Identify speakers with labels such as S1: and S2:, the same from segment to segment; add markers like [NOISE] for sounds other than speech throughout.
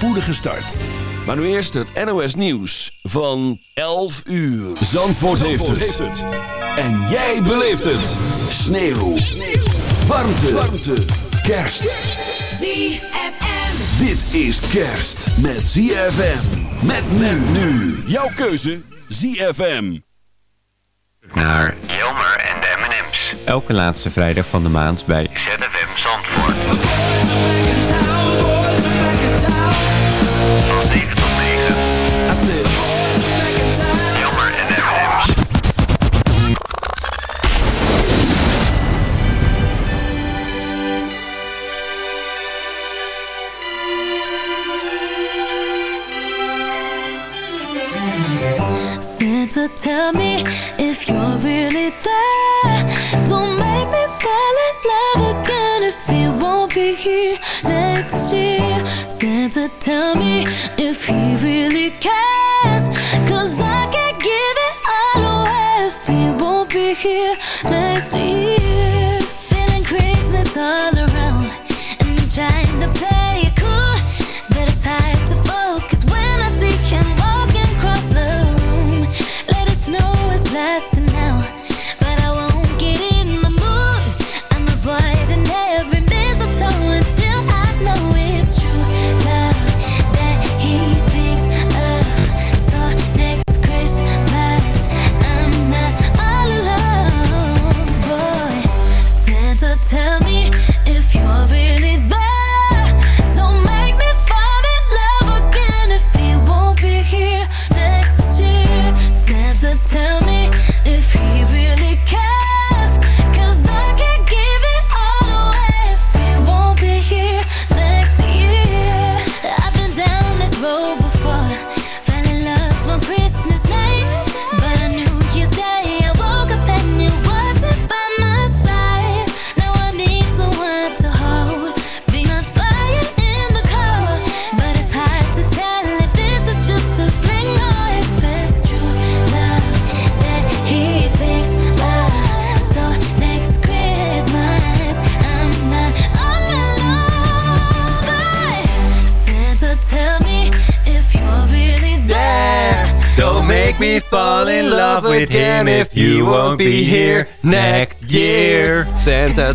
S1: spoedige start. Maar nu eerst het NOS Nieuws van 11 uur. Zandvoort, heeft, het. En jij beleeft het. Sneeuw. Sneeuw. Warmte. Warmte. Kerst.
S2: ZFM.
S1: Dit is kerst met ZFM. Met men nu. Jouw keuze ZFM.
S3: Naar
S4: Jelmer en de M&M's.
S3: elke laatste vrijdag van de maand bij
S4: ZFM
S5: if he really cares. Cause I can't give it all away if he won't be here next year. Feeling Christmas all around. And I'm trying won't be here next year. Santa,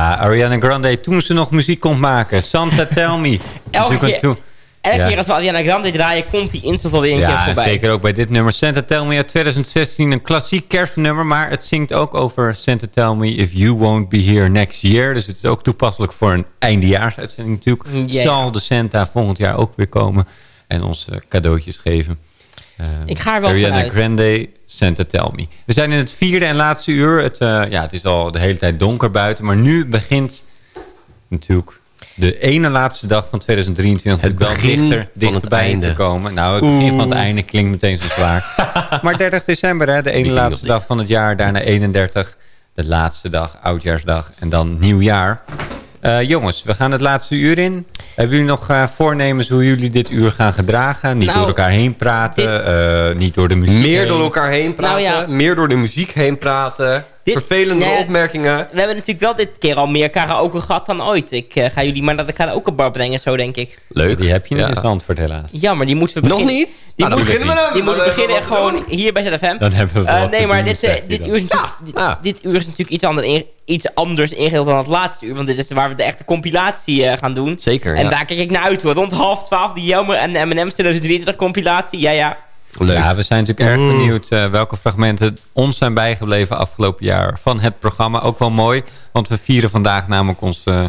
S3: Ja, Ariana Grande, toen ze nog muziek kon maken. Santa Tell Me. [LAUGHS]
S6: Elke keer- Elke
S3: Ja.
S6: keer als we Ariana Grande draaien, komt die instant alweer een keer
S3: Ja,
S6: voorbij.
S3: zeker ook bij dit nummer. Santa Tell Me uit 2016, een klassiek kerstnummer. Maar het zingt ook over Santa Tell Me if you won't be here next year. Dus het is ook toepasselijk voor een eindejaarsuitzending natuurlijk. Zal de Santa volgend jaar ook weer komen en ons eh, cadeautjes geven. Eh,
S6: Ik ga er wel
S3: Ariana
S6: vanuit.
S3: Grande, Santa Tell Me. We zijn in het vierde en laatste uur. Het, eh, ja, het is al de hele tijd donker buiten. Maar nu begint natuurlijk de ene laatste dag van 2023
S7: Het
S3: wel dichter, dichterbij
S7: einde.
S3: te komen. Nou, het begin van het einde klinkt meteen zo zwaar. [LAUGHS] maar 30 december, hè, de ene laatste dag van het jaar. Daarna 31, de laatste dag, oudjaarsdag. En dan nieuwjaar. Eh, jongens, we gaan het laatste uur in. Hebben jullie nog eh, voornemens hoe jullie dit uur gaan gedragen? Niet
S6: Nou,
S3: door elkaar heen praten, eh, niet door de muziek
S7: Meer
S3: heen.
S7: door elkaar heen praten.
S6: Nou ja.
S7: Meer door de muziek heen praten.
S6: Dit
S2: vervelende
S8: nee,
S2: opmerkingen.
S8: We hebben natuurlijk wel dit keer al meer karaoke gehad dan ooit. Ik eh, ga jullie maar naar de karaokebar brengen, zo denk ik.
S2: Leuk.
S3: Die heb je niet
S2: Ja.
S3: in Zandvoort helaas.
S8: Ja, maar die moeten we
S2: Nog
S8: beginnen.
S2: niet?
S8: Die
S2: Nou, dan
S8: moet-
S2: beginnen we dan.
S8: Die moeten beginnen gewoon
S2: doen?
S8: hier bij ZFM.
S3: Dan hebben we
S8: Eh,
S3: wat
S8: nee, maar
S3: doen,
S8: dit, eh, dit, uur is natuurlijk, dit,
S2: Ja.
S8: dit uur is natuurlijk iets anders, in, iets anders ingedeeld dan het laatste uur. Want dit is waar we de echte compilatie eh, gaan doen.
S2: Zeker,
S8: En
S2: ja.
S8: daar kijk ik naar uit hoor. Rond half twaalf, die Jelmer en de M&M's 2023 compilatie. Ja, ja.
S2: Leuk.
S3: Ja, we zijn natuurlijk erg
S2: Mm.
S3: benieuwd eh, welke fragmenten ons zijn bijgebleven afgelopen jaar van het programma. Ook wel mooi, want we vieren vandaag namelijk ons eh,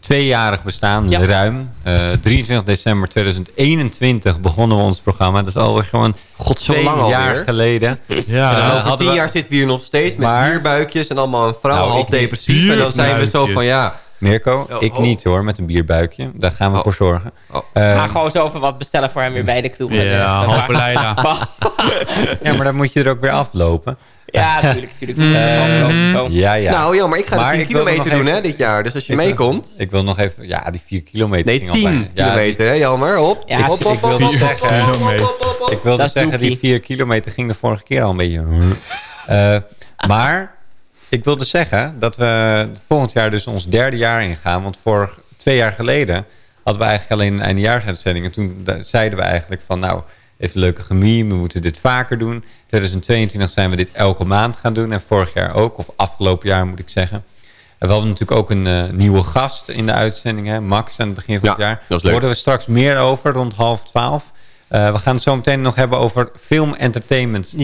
S3: tweejarig bestaan,
S8: Ja.
S3: ruim. Eh 23 december 2021 begonnen we ons programma. Dat is alweer gewoon
S2: God, zo
S3: twee
S2: lang
S3: jaar
S2: alweer.
S3: geleden.
S2: En
S7: Ja,
S2: over tien
S3: we-
S2: jaar zitten we hier nog steeds met
S3: Maar-
S2: bierbuikjes en allemaal een vrouw
S3: Nou,
S2: depressief. En dan zijn we zo van ja,
S3: Mirko,
S2: Oh,
S3: ik
S2: oh.
S3: niet hoor, met een bierbuikje. Daar gaan we
S2: Oh.
S3: voor zorgen.
S2: Oh.
S3: Eh,
S8: Ga gewoon zo even wat bestellen voor hem weer bij de kroeg.
S7: ja halve Leida. [LAUGHS]
S3: ja, maar dan moet je er ook weer aflopen.
S8: ja, natuurlijk, natuurlijk. Zo.
S3: Ja, ja.
S2: nou jammer, ik ga
S3: Maar
S2: de 10
S3: ik wilde
S2: kilometer doen
S3: even-
S2: hè, dit jaar. Dus als je
S3: Ik wil-
S2: meekomt...
S3: Ik wil nog even... Ja, die 4 kilometer
S2: Nee,
S3: ging al
S2: 10
S3: bijna. Ja,
S2: kilometer hè, jammer. Hop.
S8: Ja,
S2: hop,
S8: ik
S2: hop,
S3: wilde
S2: hop, hop,
S3: zeggen-
S2: hop, hop, hop, hop, hop.
S3: Ik wilde zeggen, die
S8: doekie.
S3: 4 kilometer ging de vorige keer al een beetje... Eh, maar ik wilde zeggen dat we volgend jaar dus ons derde jaar ingaan. Want vorig twee jaar geleden hadden we eigenlijk alleen een eindejaarsuitzending. En toen zeiden we eigenlijk van nou, even leuke chemie, we moeten dit vaker doen. 2022 zijn we dit elke maand gaan doen. En vorig jaar ook, of afgelopen jaar moet ik zeggen. En we hadden natuurlijk ook een eh, nieuwe gast in de uitzending, hè, Max, aan het begin van
S2: Ja,
S3: het jaar. Daar horen we straks meer over, rond half twaalf. Eh, we gaan het zo meteen nog hebben over film, entertainment,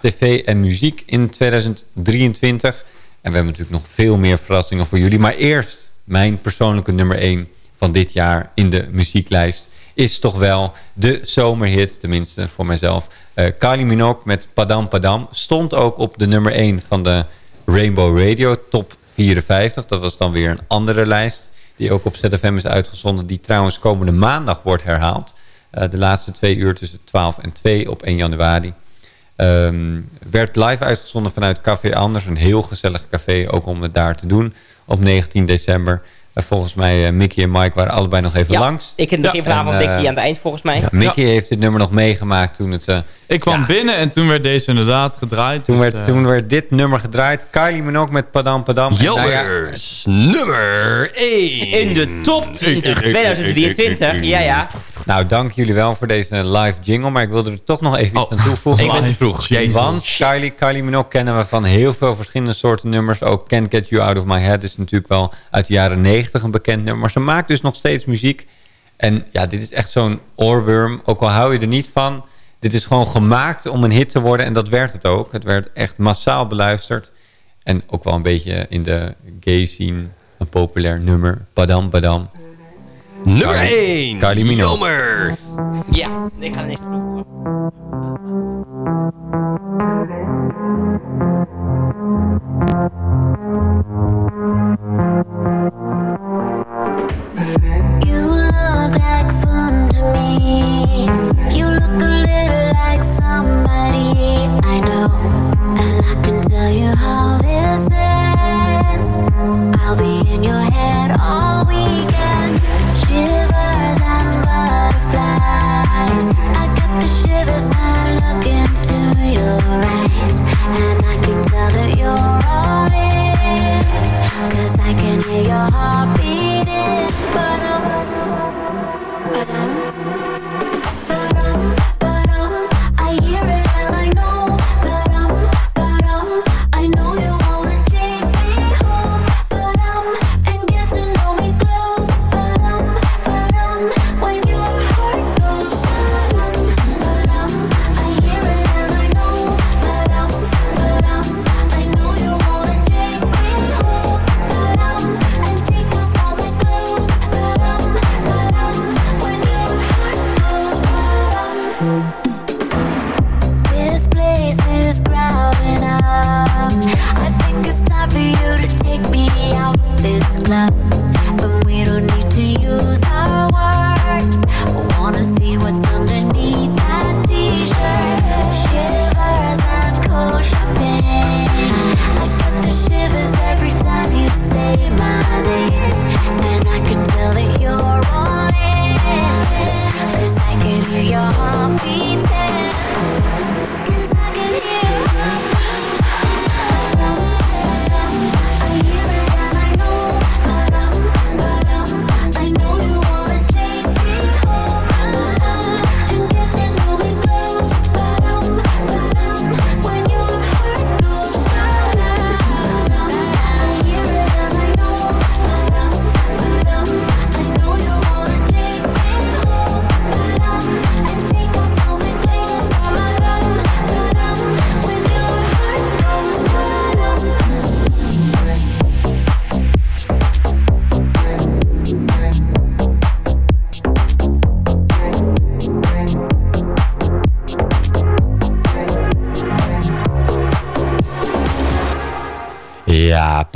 S3: tv en muziek in 2023. En we hebben natuurlijk nog veel meer verrassingen voor jullie. Maar eerst mijn persoonlijke nummer 1 van dit jaar in de muzieklijst... is toch wel de zomerhit, tenminste voor mijzelf. Eh Kylie Minogue met Padam Padam stond ook op de nummer 1 van de Rainbow Radio Top 54. Dat was dan weer een andere lijst die ook op ZFM is uitgezonden... die trouwens komende maandag wordt herhaald. Eh, de laatste twee uur tussen 12 en 2 op 1 januari. Ehm, werd live uitgezonden vanuit Café Anders. Een heel gezellig café, ook om het daar te doen. Op 19 december. En volgens mij, eh, Mickey en Mike waren allebei nog even
S8: ja.
S3: langs.
S8: Ik in het begin van de
S3: En,
S8: avond, denk
S3: eh,
S8: die aan het eind volgens mij.
S3: Ja, Mickey heeft dit nummer nog meegemaakt toen het... eh,
S7: Ik kwam
S3: Ja.
S7: binnen en toen werd deze inderdaad gedraaid.
S3: toen,
S7: dus,
S3: werd,
S7: eh,
S3: toen werd dit nummer gedraaid. Kylie Minogue met Padam Padam. Nou ja,
S2: nummer 1.
S8: In de top 20 2023. Ja, ja.
S3: Nou, dank jullie wel voor deze live jingle. Maar ik wilde er toch nog even iets aan toevoegen.
S2: Ik ben te vroeg. Jezus.
S3: Want Kylie, Kylie Minogue kennen we van heel veel verschillende soorten nummers. Ook Can't Get You Out of My Head is natuurlijk wel uit de jaren 90 een bekend nummer. Maar ze maakt dus nog steeds muziek. En ja, dit is echt zo'n oorworm. Ook al hou je er niet van. Dit is gewoon gemaakt om een hit te worden. En dat werd het ook. Het werd echt massaal beluisterd. En ook wel een beetje in de gay scene een populair nummer. Badam, badam.
S2: Nummer 1.
S3: Kylie Minogue.
S2: Jammer.
S8: Ja, ik ga niks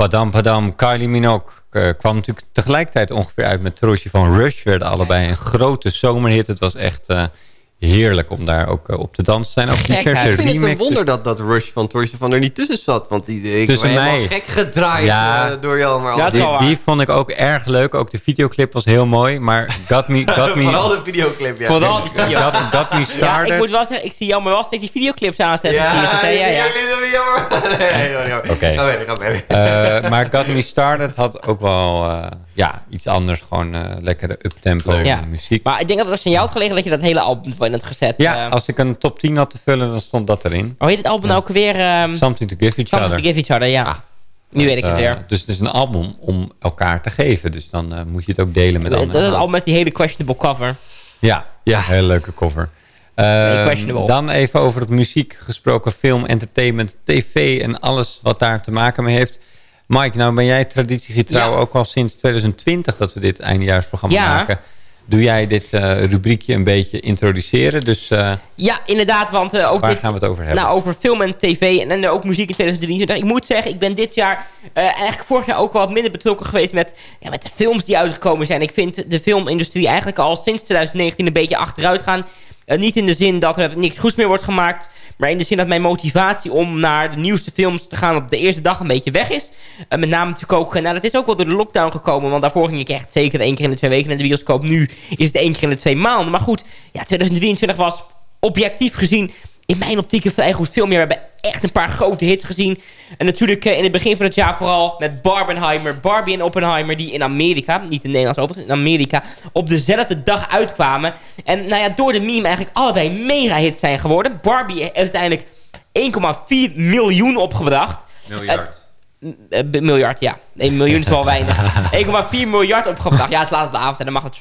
S3: Padam Padam, Kylie Minogue eh, kwam natuurlijk tegelijkertijd ongeveer uit met Troosje van Rush. Werden allebei een grote zomerhit. Het was echt eh, heerlijk om daar ook eh, op te dansen. zijn ook
S2: Kijk,
S3: diverse
S2: ik vind het een wonder dat, dat Rush van Torsten van er niet tussen zat. Want die, ik
S3: Tussen mij.
S2: gek gedraaid
S3: Ja.
S2: eh, door jou. Maar
S6: Ja, wel
S3: Die, die vond ik ook erg leuk. Ook de videoclip was heel mooi. Maar Got Me, got me,
S2: Vooral de videoclip, ja.
S6: Vooral die video.
S3: got, got me
S6: Ja,
S3: Started.
S6: ik moet wel zeggen, ik zie jou maar wel steeds die videoclips aanzetten.
S2: Ja,
S6: je hè? ja, ja.
S2: ik vind het wel jammer. [LAUGHS] Nee, nee, nee, nee.
S3: Oké.
S2: Ga verder, ga verder.
S3: Eh, maar Got Me Started had ook wel eh, ja, iets anders. Gewoon eh, lekkere uptempo
S6: Ja.
S3: muziek.
S6: Maar ik denk dat het als aan jou had gelegen dat je dat hele album wel gezet.
S3: ja,
S6: Eh,
S3: als ik een top 10 had te vullen, dan stond dat erin.
S6: hoe heet het album nou ook weer? ehm
S3: Something to give each
S6: Something
S3: other.
S6: to Give Each Other, ja. nu weet ik het
S3: Eh,
S6: weer.
S3: dus het is een album om elkaar te geven. Dus dan eh, moet je het ook delen met
S6: Dat is
S3: anderen.
S6: album met die hele questionable cover.
S3: Ja, ja. hele leuke cover. Eh,
S6: questionable.
S3: dan even over het muziek gesproken. Film, entertainment, tv en alles wat daar te maken mee heeft. Mike, nou ben jij traditiegetrouw
S6: Ja.
S3: ook al sinds 2020 dat we dit eindejaarsprogramma
S6: Ja.
S3: maken. Doe jij dit eh, rubriekje een beetje introduceren? Dus eh,
S6: Ja, inderdaad, want eh, ook
S3: waar
S6: dit...
S3: gaan we het over hebben?
S6: Nou, over film en tv en, en ook muziek in 2023. Ik moet zeggen, ik ben dit jaar eigenlijk vorig jaar ook wel wat minder betrokken geweest met, ja, met de films die uitgekomen zijn. Ik vind de filmindustrie eigenlijk al sinds 2019 een beetje achteruit gaan. Niet in de zin dat er niks goeds meer wordt gemaakt. Maar in de zin dat mijn motivatie om naar de nieuwste films te gaan op de eerste dag een beetje weg is. Met name natuurlijk ook, eh, nou dat is ook wel door de lockdown gekomen. Want daarvoor ging ik echt zeker één keer in de twee weken naar de bioscoop. Nu is het één keer in de twee maanden. Maar goed, ja, 2023 was objectief gezien in mijn optiek een vrij goed film. We hebben echt een paar grote hits gezien. En natuurlijk eh, in het begin van het jaar vooral met Barbenheimer, Barbie en Oppenheimer... die in Amerika, niet in Nederland overigens, in Amerika... op dezelfde dag uitkwamen. En nou ja, door de meme eigenlijk allebei mega hits zijn geworden. Barbie heeft uiteindelijk 1,4 miljoen opgebracht.
S3: Miljard.
S6: Eh, b- miljard, ja. 1 miljoen is wel weinig. [LAUGHS] 1,4 miljard opgebracht. Ja, het laat op de avond en dan mag het...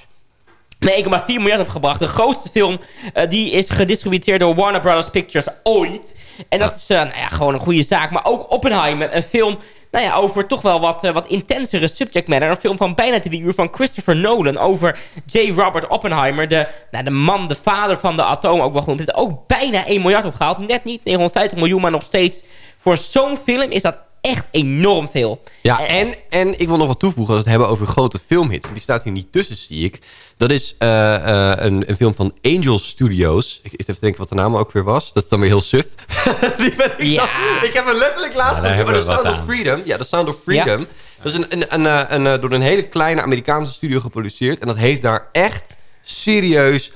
S6: Nee, 1,4 miljard opgebracht. De grootste film eh, die is gedistributeerd door Warner Brothers Pictures ooit. En dat is eh, nou ja, gewoon een goede zaak. Maar ook Oppenheimer, een film nou ja, over toch wel wat, eh, wat intensere subject matter. Een film van bijna drie uur van Christopher Nolan over J. Robert Oppenheimer. De, nou, de man, de vader van de atoom ook wel genoemd. Heeft ook bijna 1 miljard opgehaald. Net niet 950 miljoen, maar nog steeds. Voor zo'n film is dat echt enorm veel.
S2: Ja, en, en ik wil nog wat toevoegen als we het hebben over grote filmhits. Die staat hier niet tussen, zie ik. Dat is eh, eh, een, een film van Angel Studios. Ik, ik even denken wat de naam ook weer was. Dat is dan weer heel suf. [LAUGHS] Die ben ik,
S6: Ja.
S2: dan- ik heb hem letterlijk laatst
S3: Ja,
S2: gezien. Oh, The
S3: we
S2: Sound of
S3: aan.
S2: Freedom. Ja, The Sound of Freedom. Dat is een, een, een, een, eh, door een hele kleine Amerikaanse studio geproduceerd. En dat heeft daar echt serieus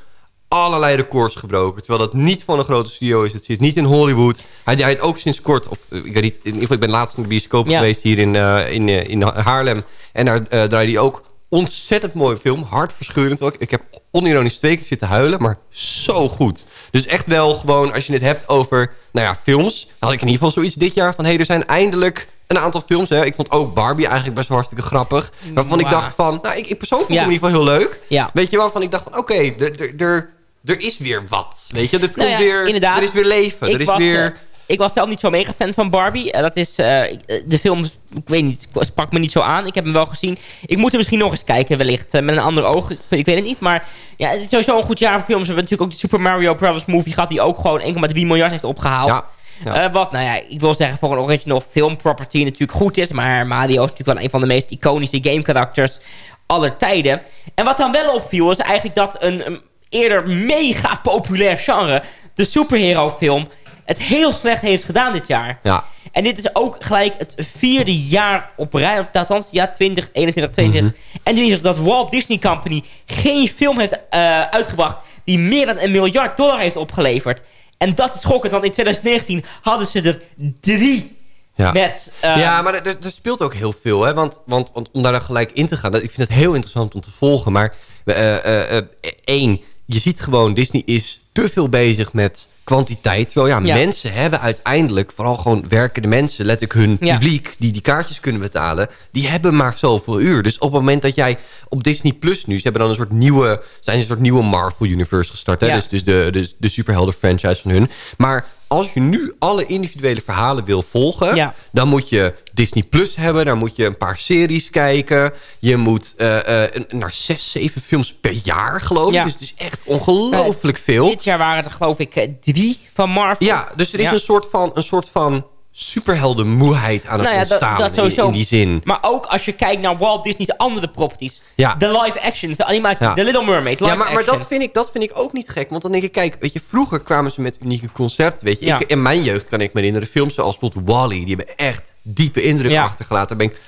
S2: allerlei records gebroken. Terwijl dat niet van een grote studio is. Het zit niet in Hollywood. Hij heeft ook sinds kort, of eh, ik weet niet, in ieder geval, ik ben laatst in de bioscoop
S6: Ja.
S2: geweest hier in, eh, in, eh, in Haarlem. En daar eh draaide hij ook ontzettend mooie film. Hartverscheurend ook. Ik heb onironisch twee keer zitten huilen, maar zo goed. Dus echt wel gewoon, als je het hebt over, nou ja, films. Had ik in ieder geval zoiets dit jaar van, hé, hey, er zijn eindelijk een aantal films. Hè. Ik vond ook Barbie eigenlijk best wel hartstikke grappig. Waarvan ik dacht van, nou, ik, ik persoonlijk vond
S6: Ja.
S2: hem in ieder geval heel leuk.
S6: Ja.
S2: Weet je waarvan ik dacht van, oké, er- er- er is weer wat. Weet je, er,
S6: Nou
S2: komt
S6: ja,
S2: weer,
S6: inderdaad.
S2: er is weer leven.
S6: Ik
S2: er is
S6: was,
S2: weer...
S6: eh, ik was zelf niet zo mega fan van Barbie. Eh, dat is, eh, de film, ik weet niet, sprak me niet zo aan. Ik heb hem wel gezien. Ik moet hem misschien nog eens kijken, wellicht. met een ander oog. Ik, ik weet het niet. Maar ja, het is sowieso een goed jaar voor films. We hebben natuurlijk ook de Super Mario Bros. movie gehad... die ook gewoon 1,3 miljard heeft opgehaald.
S2: Ja, ja.
S6: Eh, wat, nou ja, ik wil zeggen voor een original film property natuurlijk goed is. Maar Mario is natuurlijk wel een van de meest iconische game karakters aller tijden. En wat dan wel opviel is eigenlijk dat een, een eerder mega populair genre... de superhero film het heel slecht heeft gedaan dit jaar.
S2: Ja.
S6: En dit is ook gelijk het vierde jaar op rij, of althans, ja, 20, 21, 20. En dit is dat Walt Disney Company geen film heeft eh, uitgebracht die meer dan een miljard dollar heeft opgeleverd. En dat is schokkend, want in 2019 hadden ze er drie
S2: Ja.
S6: met... eh,
S2: ja, maar er, speelt ook heel veel. Hè? Want, want, want om daar dan gelijk in te gaan... Dat, ik vind het heel interessant om te volgen. Maar eh, één, je ziet gewoon... Disney is te veel bezig met kwantiteit. Terwijl ja,
S6: Ja.
S2: mensen hebben uiteindelijk... vooral gewoon werkende mensen... letterlijk hun
S6: Ja.
S2: publiek... die die kaartjes kunnen betalen... die hebben maar zoveel uur. Dus op het moment dat jij op Disney Plus nu... ze hebben dan een soort nieuwe... zijn een soort nieuwe Marvel Universe gestart. Hè? Dus, dus de, de, de superhelden franchise van hun. Maar als je nu alle individuele verhalen wil volgen...
S6: Ja.
S2: Dan moet je Disney Plus hebben. Daar moet je een paar series kijken. Je moet eh, eh, naar zes, zeven films per jaar, geloof ik.
S6: Ja.
S2: Dus het is echt ongelooflijk veel.
S6: Dit jaar waren er geloof ik eh, drie van Marvel.
S2: Ja, dus er is een soort van... Een soort van superheldenmoeheid aan het
S6: Nou ja,
S2: ontstaan
S6: dat
S2: in- die zin.
S6: Maar ook als je kijkt naar Walt Disney's andere properties.
S2: Ja.
S6: De live actions, de animatie,
S2: Ja.
S6: The Little Mermaid, live
S2: Ja, maar, dat, vind ik, dat vind ik ook niet gek. Want dan denk ik, kijk, weet je, vroeger kwamen ze met unieke concepten. Weet je,
S6: Ja.
S2: ik, in mijn jeugd kan ik me herinneren, films zoals bijvoorbeeld Wally, die hebben echt diepe indruk
S6: Ja.
S2: achtergelaten. Daar ben ik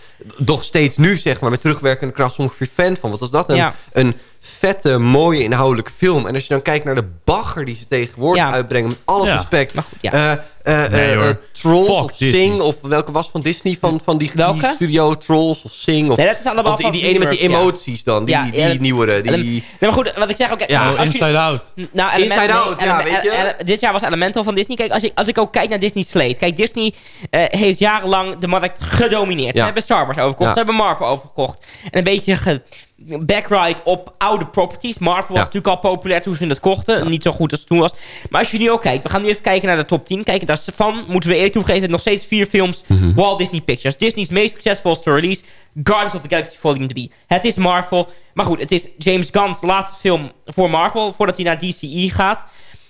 S2: nog steeds nu, zeg maar, met terugwerkende kracht ongeveer fan van. Wat was dat? Een,
S6: Ja.
S2: een vette, mooie, inhoudelijke film. En als je dan kijkt naar de bagger die ze tegenwoordig
S6: Ja.
S2: uitbrengen, met alle
S7: Ja.
S2: respect.
S6: Maar goed, ja.
S2: eh, eh,
S7: Nee,
S2: eh, eh, Trolls
S7: Fuck
S2: of
S7: Disney.
S2: Sing, of welke was van Disney, van, van die, studio Trolls of Sing. Of,
S6: Nee, dat is allemaal
S2: of die, die ene met die
S6: ja.
S2: emoties dan, die,
S6: Ja,
S2: die, nieuwere. Die,
S6: Nee, maar goed, wat ik zeg ook...
S2: Ja,
S6: je-
S7: Inside Out.
S6: Nou, Element-
S2: Inside
S6: nee,
S2: Out, ja, weet je?
S6: Ele- dit jaar was Elemental van Disney. Kijk, als ik, als ik ook kijk naar Disney Slate. Kijk, Disney eh, heeft jarenlang de markt gedomineerd. Ze hebben Star Wars overgekocht.
S2: Ja.
S6: Ze hebben Marvel overgekocht. En een beetje ge backride op oude properties. Marvel was
S2: Ja.
S6: natuurlijk al populair toen ze het kochten. Niet zo goed als het toen was. Maar als je nu ook kijkt. We gaan nu even kijken naar de top 10. Kijk, daarvan moeten we eerlijk toegeven. Nog steeds vier films.
S2: Mhm.
S6: Walt Disney Pictures. Disney's meest succesvolste release. Guardians of the Galaxy Volume 3. Het is Marvel. Maar goed, het is James Gunn's laatste film voor Marvel. Voordat hij naar DCE gaat.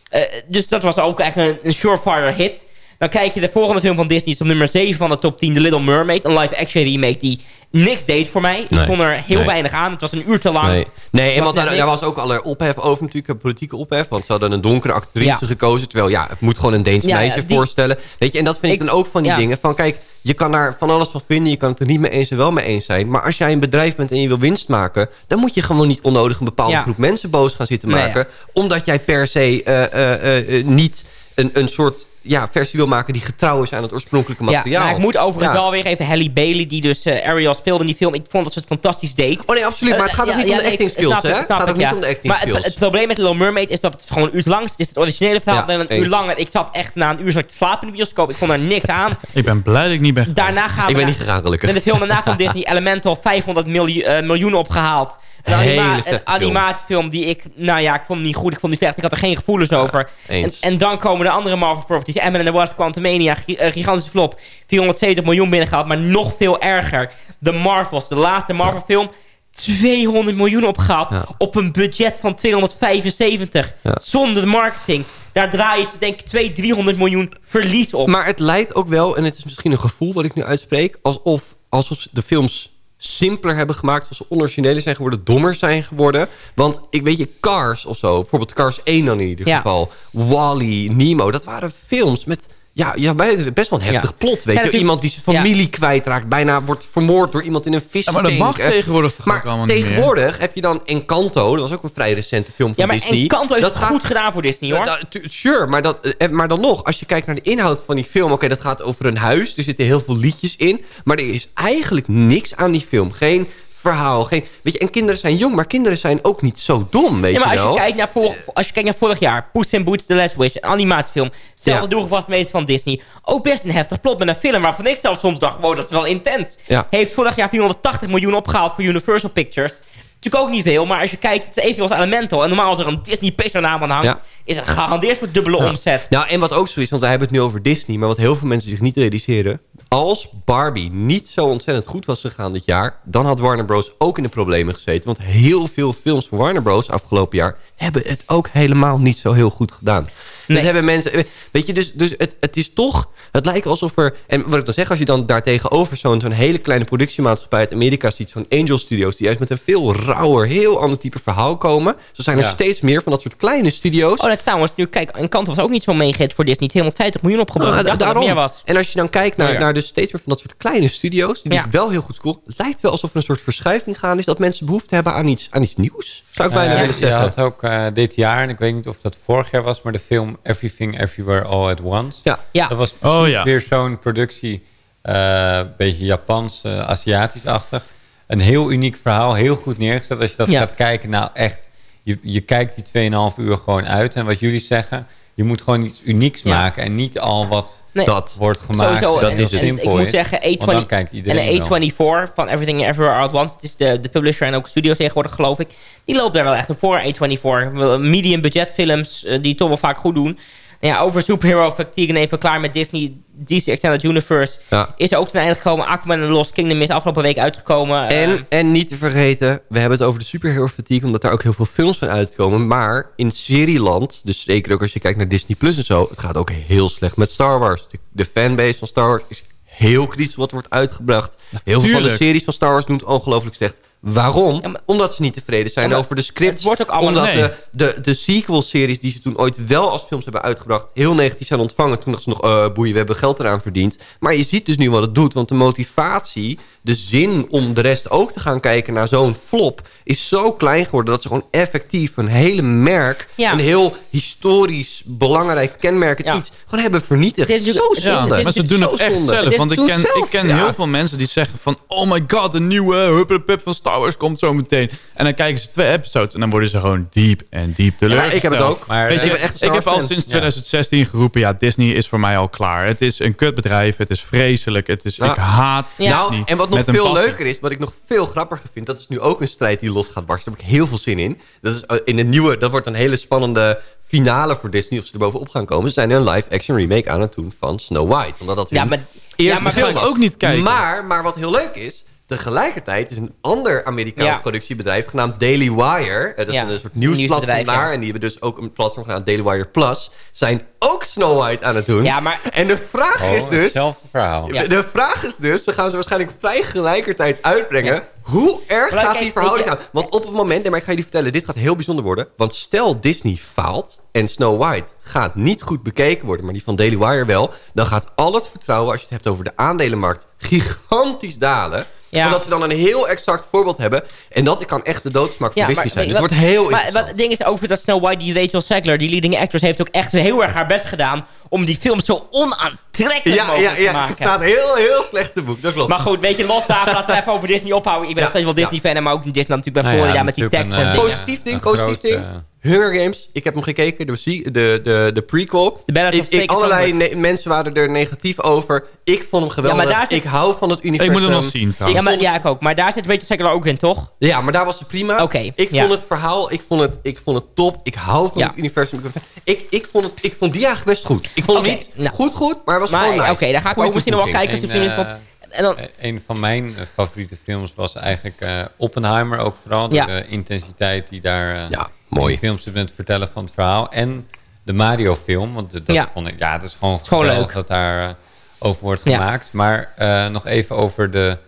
S6: Eh, dus dat was ook echt een, een surefire hit. Dan kijk je de volgende film van Disney. is op nummer 7 van de top 10. The Little Mermaid. Een live-action remake die niks deed voor mij.
S2: Nee.
S6: Ik kon er heel
S2: Nee.
S6: weinig aan. Het was een uur te lang.
S2: Nee, nee en want daar, was ook al er ophef over natuurlijk, een politieke ophef. Want ze hadden een donkere actrice
S6: Ja.
S2: gekozen. Terwijl ja, het moet gewoon een Deens
S6: Ja,
S2: meisje
S6: die-
S2: voorstellen. Weet je, en dat vind ik,
S6: Ik-
S2: dan ook van die
S6: ja.
S2: dingen. Van kijk, je kan daar van alles van vinden. Je kan het er niet mee eens en wel mee eens zijn. Maar als jij een bedrijf bent en je wil winst maken... dan moet je gewoon niet onnodig een bepaalde groep mensen boos gaan zitten maken. Omdat jij per se eh, eh, eh, eh, niet een, een soort ja, versie wil maken... die getrouw is aan het oorspronkelijke
S6: Ja,
S2: materiaal.
S6: maar ik moet overigens
S2: Ja.
S6: wel weer even Halle Bailey, die dus eh, Ariel speelde in die film. Ik vond dat ze het fantastisch deed.
S2: Oh nee, absoluut. Maar het gaat ook
S6: Eh,
S2: niet
S6: ja,
S2: om de acting skills, hè?
S6: het,
S2: gaat ook niet
S6: ja.
S2: om de acting
S6: maar het-
S2: skills.
S6: Probleem met Little Mermaid is dat het gewoon een uur lang is. Het is het originele verhaal.
S2: Ja,
S6: en een
S2: eens.
S6: uur langer. Ik zat echt na een uur zat te slapen in de bioscoop. Ik vond er niks aan.
S7: Ik ben blij dat ik niet ben gegaan.
S6: Daarna gaan we...
S2: Ik ben niet gegaan, gelukkig.
S6: En de film daarna van Disney, Elemental, 500 miljoen, eh, miljoen opgehaald. Een, anima animatiefilm die ik... Nou ja, ik vond hem niet goed. Ik vond niet slecht. Ik had er geen gevoelens over. En, en dan komen de andere Marvel properties. Ant-Man and the Wasp, Quantumania, eh, gigantische flop. 470 miljoen binnengehaald. Maar nog veel erger. The Marvels, de laatste Marvel film... 200 miljoen opgehaald.
S2: Ja.
S6: Op een budget van 275.
S2: Ja.
S6: Zonder de marketing. Daar draaien ze denk ik 200, 300 miljoen verlies op.
S2: Maar het lijkt ook wel, en het is misschien een gevoel wat ik nu uitspreek... alsof, alsof de films simpeler hebben gemaakt... alsof ze onoriginele zijn geworden, dommer zijn geworden. Want ik weet je, Cars of zo, bijvoorbeeld Cars 1 dan in ieder
S6: Ja.
S2: geval... Wally, Nemo, dat waren films met... Ja, ja bij- best wel een heftig
S6: Ja.
S2: plot, weet
S6: Ja,
S2: je. Iemand die zijn familie kwijtraakt, bijna wordt vermoord door iemand in een vis.
S7: Ja, maar dat mag tegenwoordig toch
S2: Maar
S7: allemaal niet meer?
S2: tegenwoordig heb je dan Encanto, dat was ook een vrij recente film van
S6: ja, maar
S2: Disney.
S6: Encanto heeft
S2: dat
S6: het
S2: gaat-
S6: goed gedaan voor Disney hoor.
S2: ja, nou, sure, maar, dat, eh, maar dan nog, als je kijkt naar de inhoud van die film... oké, dat gaat over een huis, er zitten heel veel liedjes in... maar er is eigenlijk niks aan die film. Geen verhaal, geen... Weet je, en kinderen zijn jong, maar kinderen zijn ook niet zo dom, weet
S6: Ja, maar
S2: je
S6: als
S2: wel.
S6: je, kijkt naar vor- als je kijkt naar vorig jaar, Puss in Boots, The Last Wish, een animatiefilm. Hetzelfde
S2: Ja.
S6: doelgepast meest van Disney. Ook best een heftig plot met een film waarvan ik zelf soms dacht, wow, dat is wel intens.
S2: Ja.
S6: Heeft vorig jaar 480 miljoen opgehaald voor Universal Pictures. Natuurlijk ook niet veel, maar als je kijkt, het is evenveel als Elemental. En normaal als er een Disney Pixar naam aan hangt,
S2: Ja.
S6: is het gegarandeerd voor dubbele omzet.
S2: Nou, en wat ook zo is, want we hebben het nu over Disney... maar wat heel veel mensen zich niet realiseren... als Barbie niet zo ontzettend goed was gegaan dit jaar... dan had Warner Bros. ook in de problemen gezeten. Want heel veel films van Warner Bros. afgelopen jaar... hebben het ook helemaal niet zo heel goed gedaan.
S6: Nee.
S2: Dat hebben mensen... Weet je, dus, dus het, het is toch... Het lijkt alsof er... En wat ik dan zeg, als je dan daartegenover zo'n zo'n hele kleine productiemaatschappij uit Amerika ziet... zo'n Angel Studios, die juist met een veel rauwer, heel ander type verhaal komen. Zo zijn er
S3: Ja.
S2: steeds meer van dat soort kleine studio's.
S6: Oh, dat trouwens, nu kijk, Encanto was ook niet zo meegehit voor Disney. 250 miljoen opgebracht.
S2: Ah,
S6: dat het
S2: daarom.
S6: meer was.
S2: En als je dan kijkt naar,
S6: Oh ja.
S2: naar dus steeds meer van dat soort kleine studio's... die
S6: Ja.
S2: dus wel heel goed scoren... het lijkt wel alsof er een soort verschuiving gaan is... dat mensen behoefte hebben aan iets, aan iets nieuws. Zou ik bijna willen zeggen.
S3: had ook eh, dit jaar, en ik weet niet of dat vorig jaar was... maar de film Everything Everywhere All at Once.
S2: Ja.
S6: Ja.
S3: Dat was
S7: Oh, ja.
S3: weer zo'n productie. eh, beetje Japans, eh, Aziatisch-achtig. Een heel uniek verhaal, heel goed neergezet. Als je dat
S6: Ja.
S3: gaat kijken, nou echt... Je, je kijkt die 2,5 uur gewoon uit. En wat jullie zeggen, je moet gewoon iets unieks
S6: Ja.
S3: maken. En niet al wat
S6: Nee.
S2: Dat.
S3: wordt gemaakt.
S6: Sowieso,
S3: dat
S6: en-
S3: is
S6: en
S3: simpel
S6: Ik moet zeggen,
S3: Want dan
S6: A20,
S3: kijkt
S6: en
S3: iedereen wel.
S6: de A24 van Everything Everywhere All at Once. Het is de, de publisher en ook studio tegenwoordig, geloof ik. Die loopt daar wel echt voor, A24. Medium budget films, eh, die toch wel vaak goed doen. Nou ja, over superhero fatigue en even klaar met Disney. DC Extended Universe
S2: Ja.
S6: is ook ten einde gekomen. Aquaman en Lost Kingdom is afgelopen week uitgekomen.
S2: En,
S6: Eh,
S2: en niet te vergeten, we hebben het over de superhero fatigue... omdat daar ook heel veel films van uitkomen. Maar in serieland, dus zeker ook als je kijkt naar Disney Plus en zo... het gaat ook heel slecht met Star Wars. De, de fanbase van Star Wars is heel kritisch wat wordt uitgebracht. Heel veel van de series van Star Wars doen het ongelooflijk slecht. Waarom?
S6: Ja, maar-
S2: Omdat ze niet tevreden zijn
S6: maar
S2: over de scripts.
S6: het wordt ook allemaal-
S2: Omdat
S7: Nee.
S2: de, de, de sequel-series die ze toen ooit wel als films hebben uitgebracht... heel negatief zijn ontvangen. Toen dachten ze nog, eh boeien, we hebben geld eraan verdiend. Maar je ziet dus nu wat het doet. Want de motivatie, de zin om de rest ook te gaan kijken naar zo'n flop... is zo klein geworden dat ze gewoon effectief een hele merk...
S6: Ja.
S2: een heel historisch belangrijk kenmerkend
S6: Ja.
S2: iets... gewoon hebben vernietigd.
S6: Het is
S2: zo
S7: Ja,
S2: zonde.
S7: maar ze doen het echt
S2: zonde.
S7: zelf. Want ik ken,
S2: zelf,
S7: ik ken
S2: ja.
S7: heel veel mensen die zeggen van... Oh my god, een nieuwe huppelpup van Star Wars komt zo meteen. En dan kijken ze twee episodes en dan worden ze gewoon diep en diep teleurgesteld.
S2: ik heb het ook.
S3: Maar,
S7: Weet je,
S2: ik ben echt een Star
S7: ik heb al sinds 2016 geroepen... ja, Disney is voor mij al klaar. Het is een kutbedrijf, het is vreselijk. Het is. Ik haat
S6: Ja.
S2: Nou,
S7: Disney
S2: en wat nog veel
S7: passie.
S2: leuker is, wat ik nog veel grappiger vind... dat is nu ook een strijd die los gaat barsten. Daar heb ik heel veel zin in. Dat is eh, in een nieuwe, dat wordt een hele spannende finale voor Disney... of ze er bovenop gaan komen. Ze zijn een live-action remake aan het doen van Snow White. Omdat dat
S6: Ja, maar-
S2: eerste
S6: ja, maar
S2: film was.
S7: ook niet kijken.
S2: Maar, maar wat heel leuk is... Tegelijkertijd is een ander Amerikaans
S6: Ja.
S2: productiebedrijf genaamd Daily Wire. eh, Dat is
S6: Ja,
S2: een soort nieuwsplatform daar.
S6: ja.
S2: En die hebben dus ook een platform genaamd Daily Wire Plus. Zijn ook Snow White aan het doen.
S6: Ja, maar-
S2: En de vraag
S3: oh,
S2: is dus...
S3: Hetzelfde verhaal.
S6: Ja.
S2: De vraag is dus, ze gaan ze waarschijnlijk vrij gelijkertijd uitbrengen.
S6: Ja.
S2: Hoe erg
S6: Maar
S2: gaat
S6: kijk,
S2: die verhouding
S6: weet
S2: aan? Want op het moment, nee, maar ik ga jullie vertellen, dit gaat heel bijzonder worden. Want stel Disney faalt en Snow White gaat niet goed bekeken worden, maar die van Daily Wire wel. Dan gaat al het vertrouwen, als je het hebt over de aandelenmarkt, gigantisch dalen.
S6: Ja.
S2: Omdat ze dan een heel exact voorbeeld hebben. En dat kan echt de doodsmaak voor
S6: Ja,
S2: Disney
S6: maar
S2: zijn. Dus het wordt heel
S6: Maar wat
S2: interessant.
S6: het ding is over dat Snow White, die Rachel Zegler, die leading actress, heeft ook echt heel erg haar best gedaan om die film zo onaantrekkelijk
S2: Ja,
S6: mogelijk
S2: ja, ja,
S6: te
S2: het
S6: maken.
S2: staat heel, heel slecht te boek. Dat klopt.
S6: Maar goed, weet je, los daarvan, laten we even over Disney ophouden. Ik ben
S2: Ja,
S6: nog steeds wel Disney-fan, maar ook Disney natuurlijk bij
S3: Nou ja,
S6: Florida met die tekst en
S3: een, eh,
S6: dingen.
S2: Positief ding, positief ding. Hunger Games, ik heb hem gekeken, de, de, de, de prequel.
S6: Of
S2: Ik, allerlei mensen waren er negatief over. Ik vond hem geweldig.
S6: Ja, maar daar zit-
S2: Ik hou van het universum.
S7: Ik moet hem nog zien trouwens.
S6: Ja, maar, ja, ik ook. Maar daar zit Rachel Zegler ook in, toch?
S2: Ja, maar daar was ze prima.
S6: Oké,
S2: ik
S6: ja.
S2: vond het verhaal, ik vond het, ik vond het top. Ik hou van
S6: Ja.
S2: het universum. Ik, ik, vond het, ik vond die eigenlijk best goed. Ik vond hem niet
S6: nou.
S2: goed goed, maar hij was
S6: Maar
S2: gewoon
S6: oké,
S2: nice.
S6: daar ga ik ook misschien nog wel kijken. als
S3: Een,
S6: de film is
S3: eh,
S6: op. En dan,
S3: Eh, Een van mijn eh, favoriete films was eigenlijk eh, Oppenheimer ook vooral.
S6: Ja.
S3: De intensiteit die daar eh,
S2: Ja, mooi.
S3: film zit met het vertellen van het verhaal. En de Mario film. Want dat
S6: Ja.
S3: vond ik, ja, het is gewoon,
S6: gewoon
S3: geweldig
S6: leuk.
S3: dat daar eh, over wordt
S6: Ja.
S3: gemaakt. Maar eh, nog even over de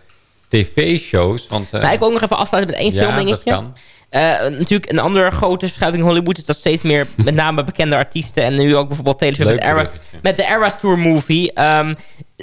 S3: tv-shows. Want, eh,
S6: nou, ik wil ook nog even afsluiten met één
S3: ja,
S6: filmdingetje.
S3: dat kan.
S6: Eh, natuurlijk een andere grote verschuiving in Hollywood is dat steeds meer [LAUGHS] met name bekende artiesten en nu ook bijvoorbeeld Taylor Swift met, Era, de Eras Tour movie. Ehm,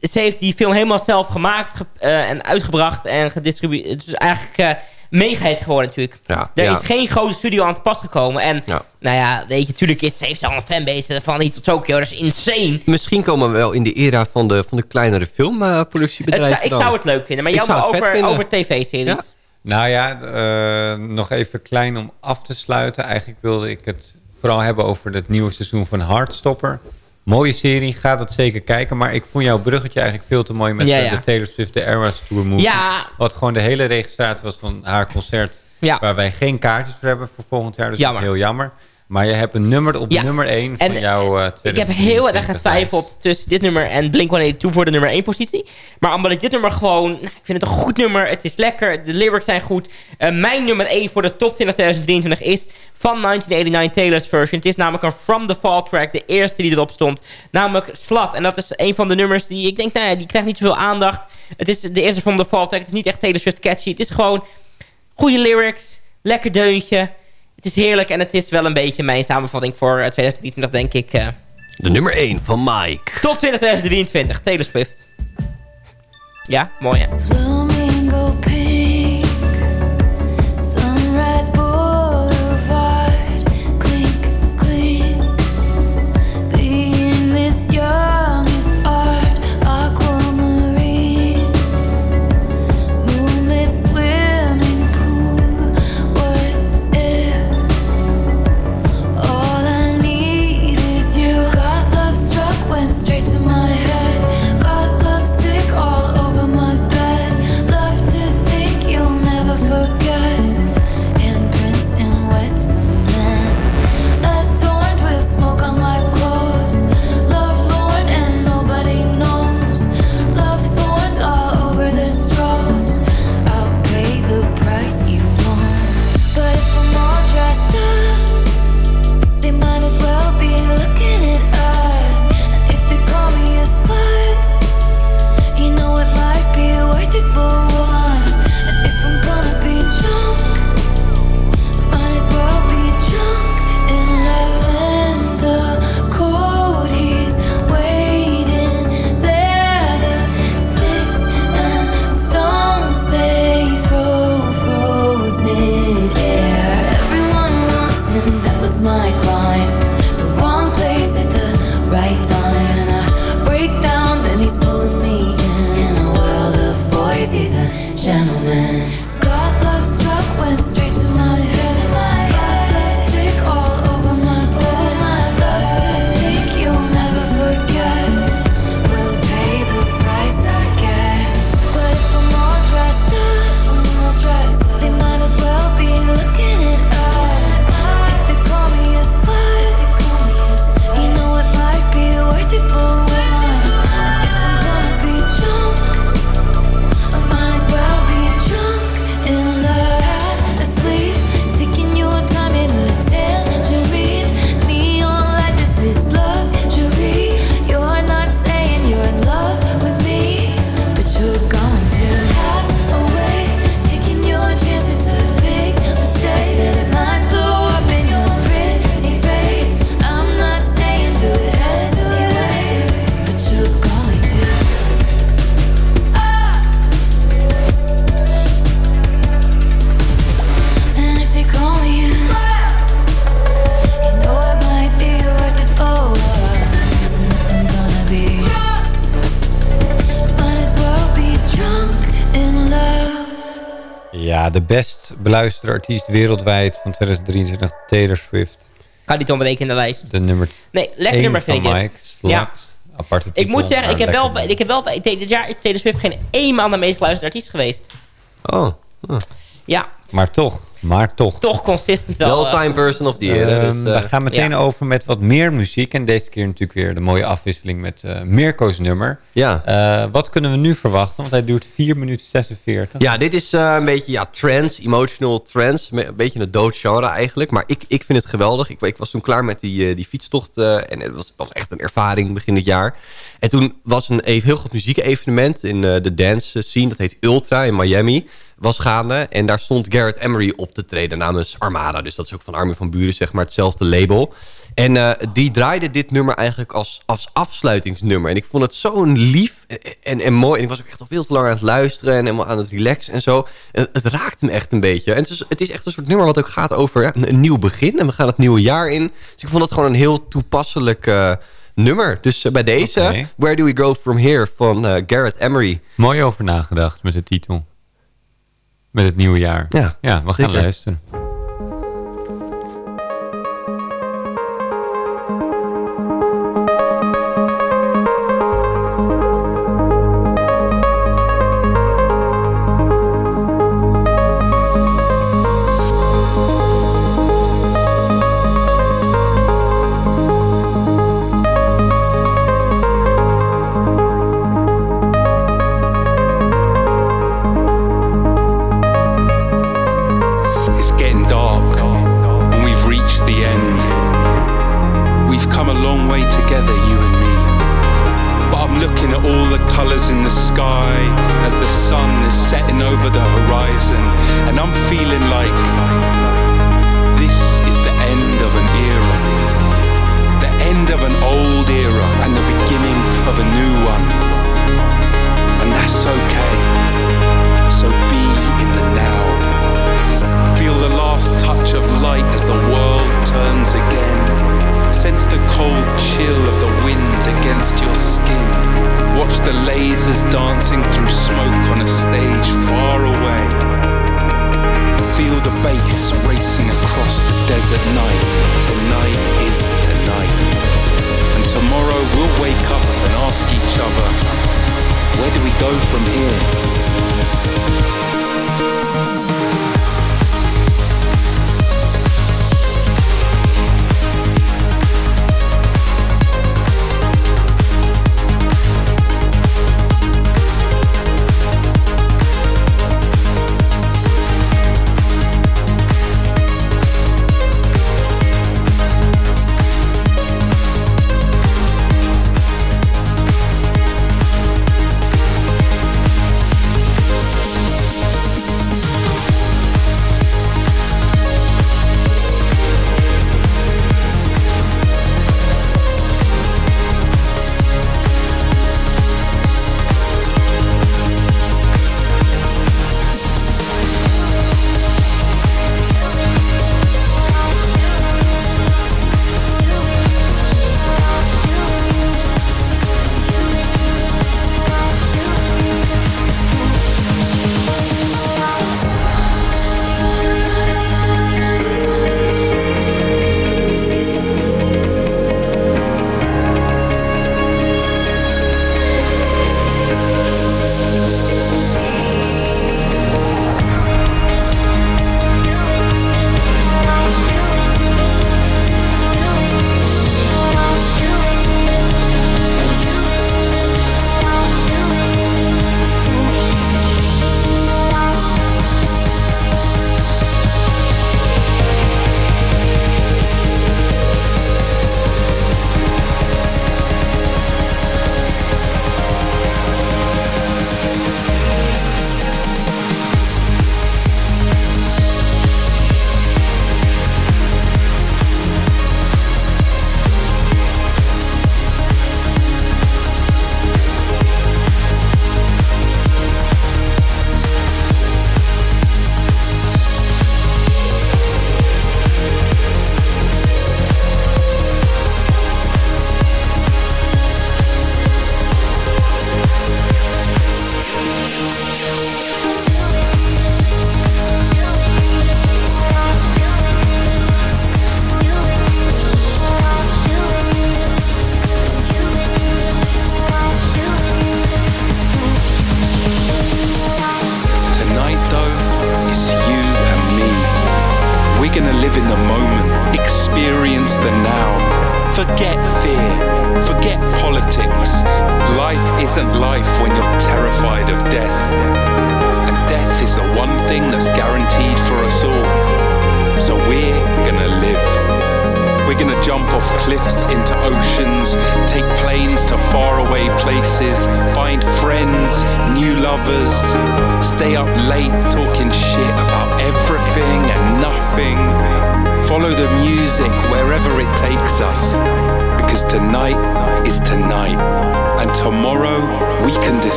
S6: ze heeft die film helemaal zelf gemaakt ge- en uitgebracht en gedistribueerd. Het is eigenlijk eh mega hit geworden natuurlijk.
S2: Ja,
S6: er
S2: ja.
S6: is geen grote studio aan te pas gekomen. En
S2: Ja.
S6: nou ja, weet je, natuurlijk is, ze heeft ze al een fanbase van hier tot Tokyo. Dat is insane.
S2: Misschien komen we wel in de era van de, van de kleinere
S6: Het
S2: filmproductiebedrijven.
S6: ik zou het leuk vinden, maar jou maar
S2: het
S6: over, over tv-series.
S2: Ja.
S3: Nou ja, eh, nog even klein om af te sluiten. Eigenlijk wilde ik het vooral hebben over het nieuwe seizoen van Heartstopper. Mooie serie, ga dat zeker kijken. Maar ik vond jouw bruggetje eigenlijk veel te mooi met
S6: Ja, ja.
S3: de Taylor Swift, de Eras Tour movie.
S6: Ja.
S3: Wat gewoon de hele registratie was van haar concert. Waar wij geen kaartjes voor hebben voor volgend jaar. Dus
S6: Jammer.
S3: dat is heel jammer. Maar je hebt een nummer op
S6: Ja.
S3: nummer 1 van
S6: En,
S3: jouw eh,
S6: Ik heb heel erg
S3: 2023
S6: getwijfeld tussen dit nummer en Blink-182 voor de nummer 1 positie. Maar omdat ik dit nummer gewoon... Nou, ik vind het een goed nummer. Het is lekker. De lyrics zijn goed. Eh, mijn nummer 1 voor de top 10 2023 is van 1989 Taylor's version. Het is namelijk een From the Fall track. De eerste die erop stond. Namelijk Slat. En dat is een van de nummers die ik denk... Nou ja, die krijgt niet zoveel aandacht. Het is de eerste From the Fall track. Het is niet echt Taylor Swift catchy. Het is gewoon goede lyrics. Lekker deuntje. Het is heerlijk en het is wel een beetje mijn samenvatting voor eh, 2023, denk ik. eh.
S1: De nummer 1 van Mike.
S6: Top 2023, Taylor Swift. Ja, mooi hè?
S3: Ja, de best beluisterde artiest wereldwijd van 2023, Taylor Swift.
S6: Kan die één keer in de lijst?
S3: De nummer
S6: Nee, lekker nummer vind ik.
S3: Mike. Slut.
S6: Ja.
S3: Aparte
S6: Ik moet zeggen, ik heb, wel, ik heb wel... Dit jaar is Taylor Swift geen eenmaal de meest geluisterde artiest geweest.
S2: Oh,
S6: Ja,
S3: Maar toch, maar toch.
S6: toch consistent wel.
S2: wel
S6: eh,
S2: Time Person of the Year.
S3: Ehm,
S2: dus, eh,
S3: we gaan meteen
S6: ja.
S3: over met wat meer muziek. En deze keer natuurlijk weer de mooie afwisseling met eh Mirko's nummer.
S2: ja.
S3: Eh, wat kunnen we nu verwachten? Want hij duurt 4 minuten 46.
S2: Ja, dit is eh, een beetje ja, trance, emotional trance. Een beetje een dood genre eigenlijk. Maar ik, ik vind het geweldig. Ik, ik was toen klaar met die, eh, die fietstocht. eh, en het was, was echt een ervaring begin dit jaar. En toen was een even, heel groot muziekevenement in eh, de dance scene. Dat heet Ultra in Miami. Was gaande. En daar stond Garrett Emery op te treden namens Armada. Dus dat is ook van Armin van Buren, zeg maar, hetzelfde label. En eh, die draaide dit nummer eigenlijk als, als afsluitingsnummer. En ik vond het zo'n lief en, en, en mooi. En ik was ook echt al veel te lang aan het luisteren en helemaal aan het relaxen en zo. En het raakte me echt een beetje. En het is, het is echt een soort nummer wat ook gaat over ja, een, een nieuw begin. En we gaan het nieuwe jaar in. Dus ik vond het gewoon een heel toepasselijk eh, nummer. Dus eh, bij deze. Where Do We Go From Here van Garrett Emery.
S3: Mooi over nagedacht met de titel. Met het nieuwe jaar.
S2: Ja,
S3: ja we gaan
S2: zeker.
S3: luisteren.
S9: The bass racing across the desert night. Tonight is tonight. And tomorrow we'll wake up and ask each other, where do we go from here?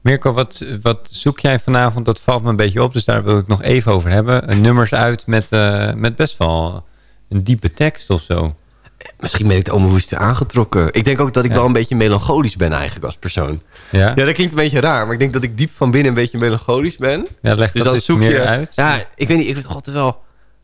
S3: Mirko, wat, wat zoek jij vanavond? Dat valt me een beetje op, dus daar wil ik nog even over hebben. Een Nummers uit met, eh, met best wel een diepe tekst of zo.
S2: Misschien ben ik de Ome Woeste aangetrokken. Ik denk ook dat ik wel een beetje melancholisch ben eigenlijk als persoon.
S3: Ja?
S2: Ja, dat klinkt een beetje raar, maar ik denk dat ik diep van binnen een beetje melancholisch ben.
S3: Ja, leg
S2: Dus
S3: dat eens
S2: zoek
S3: meer
S2: je
S3: uit.
S2: Ja, ik weet niet, ik vind altijd wel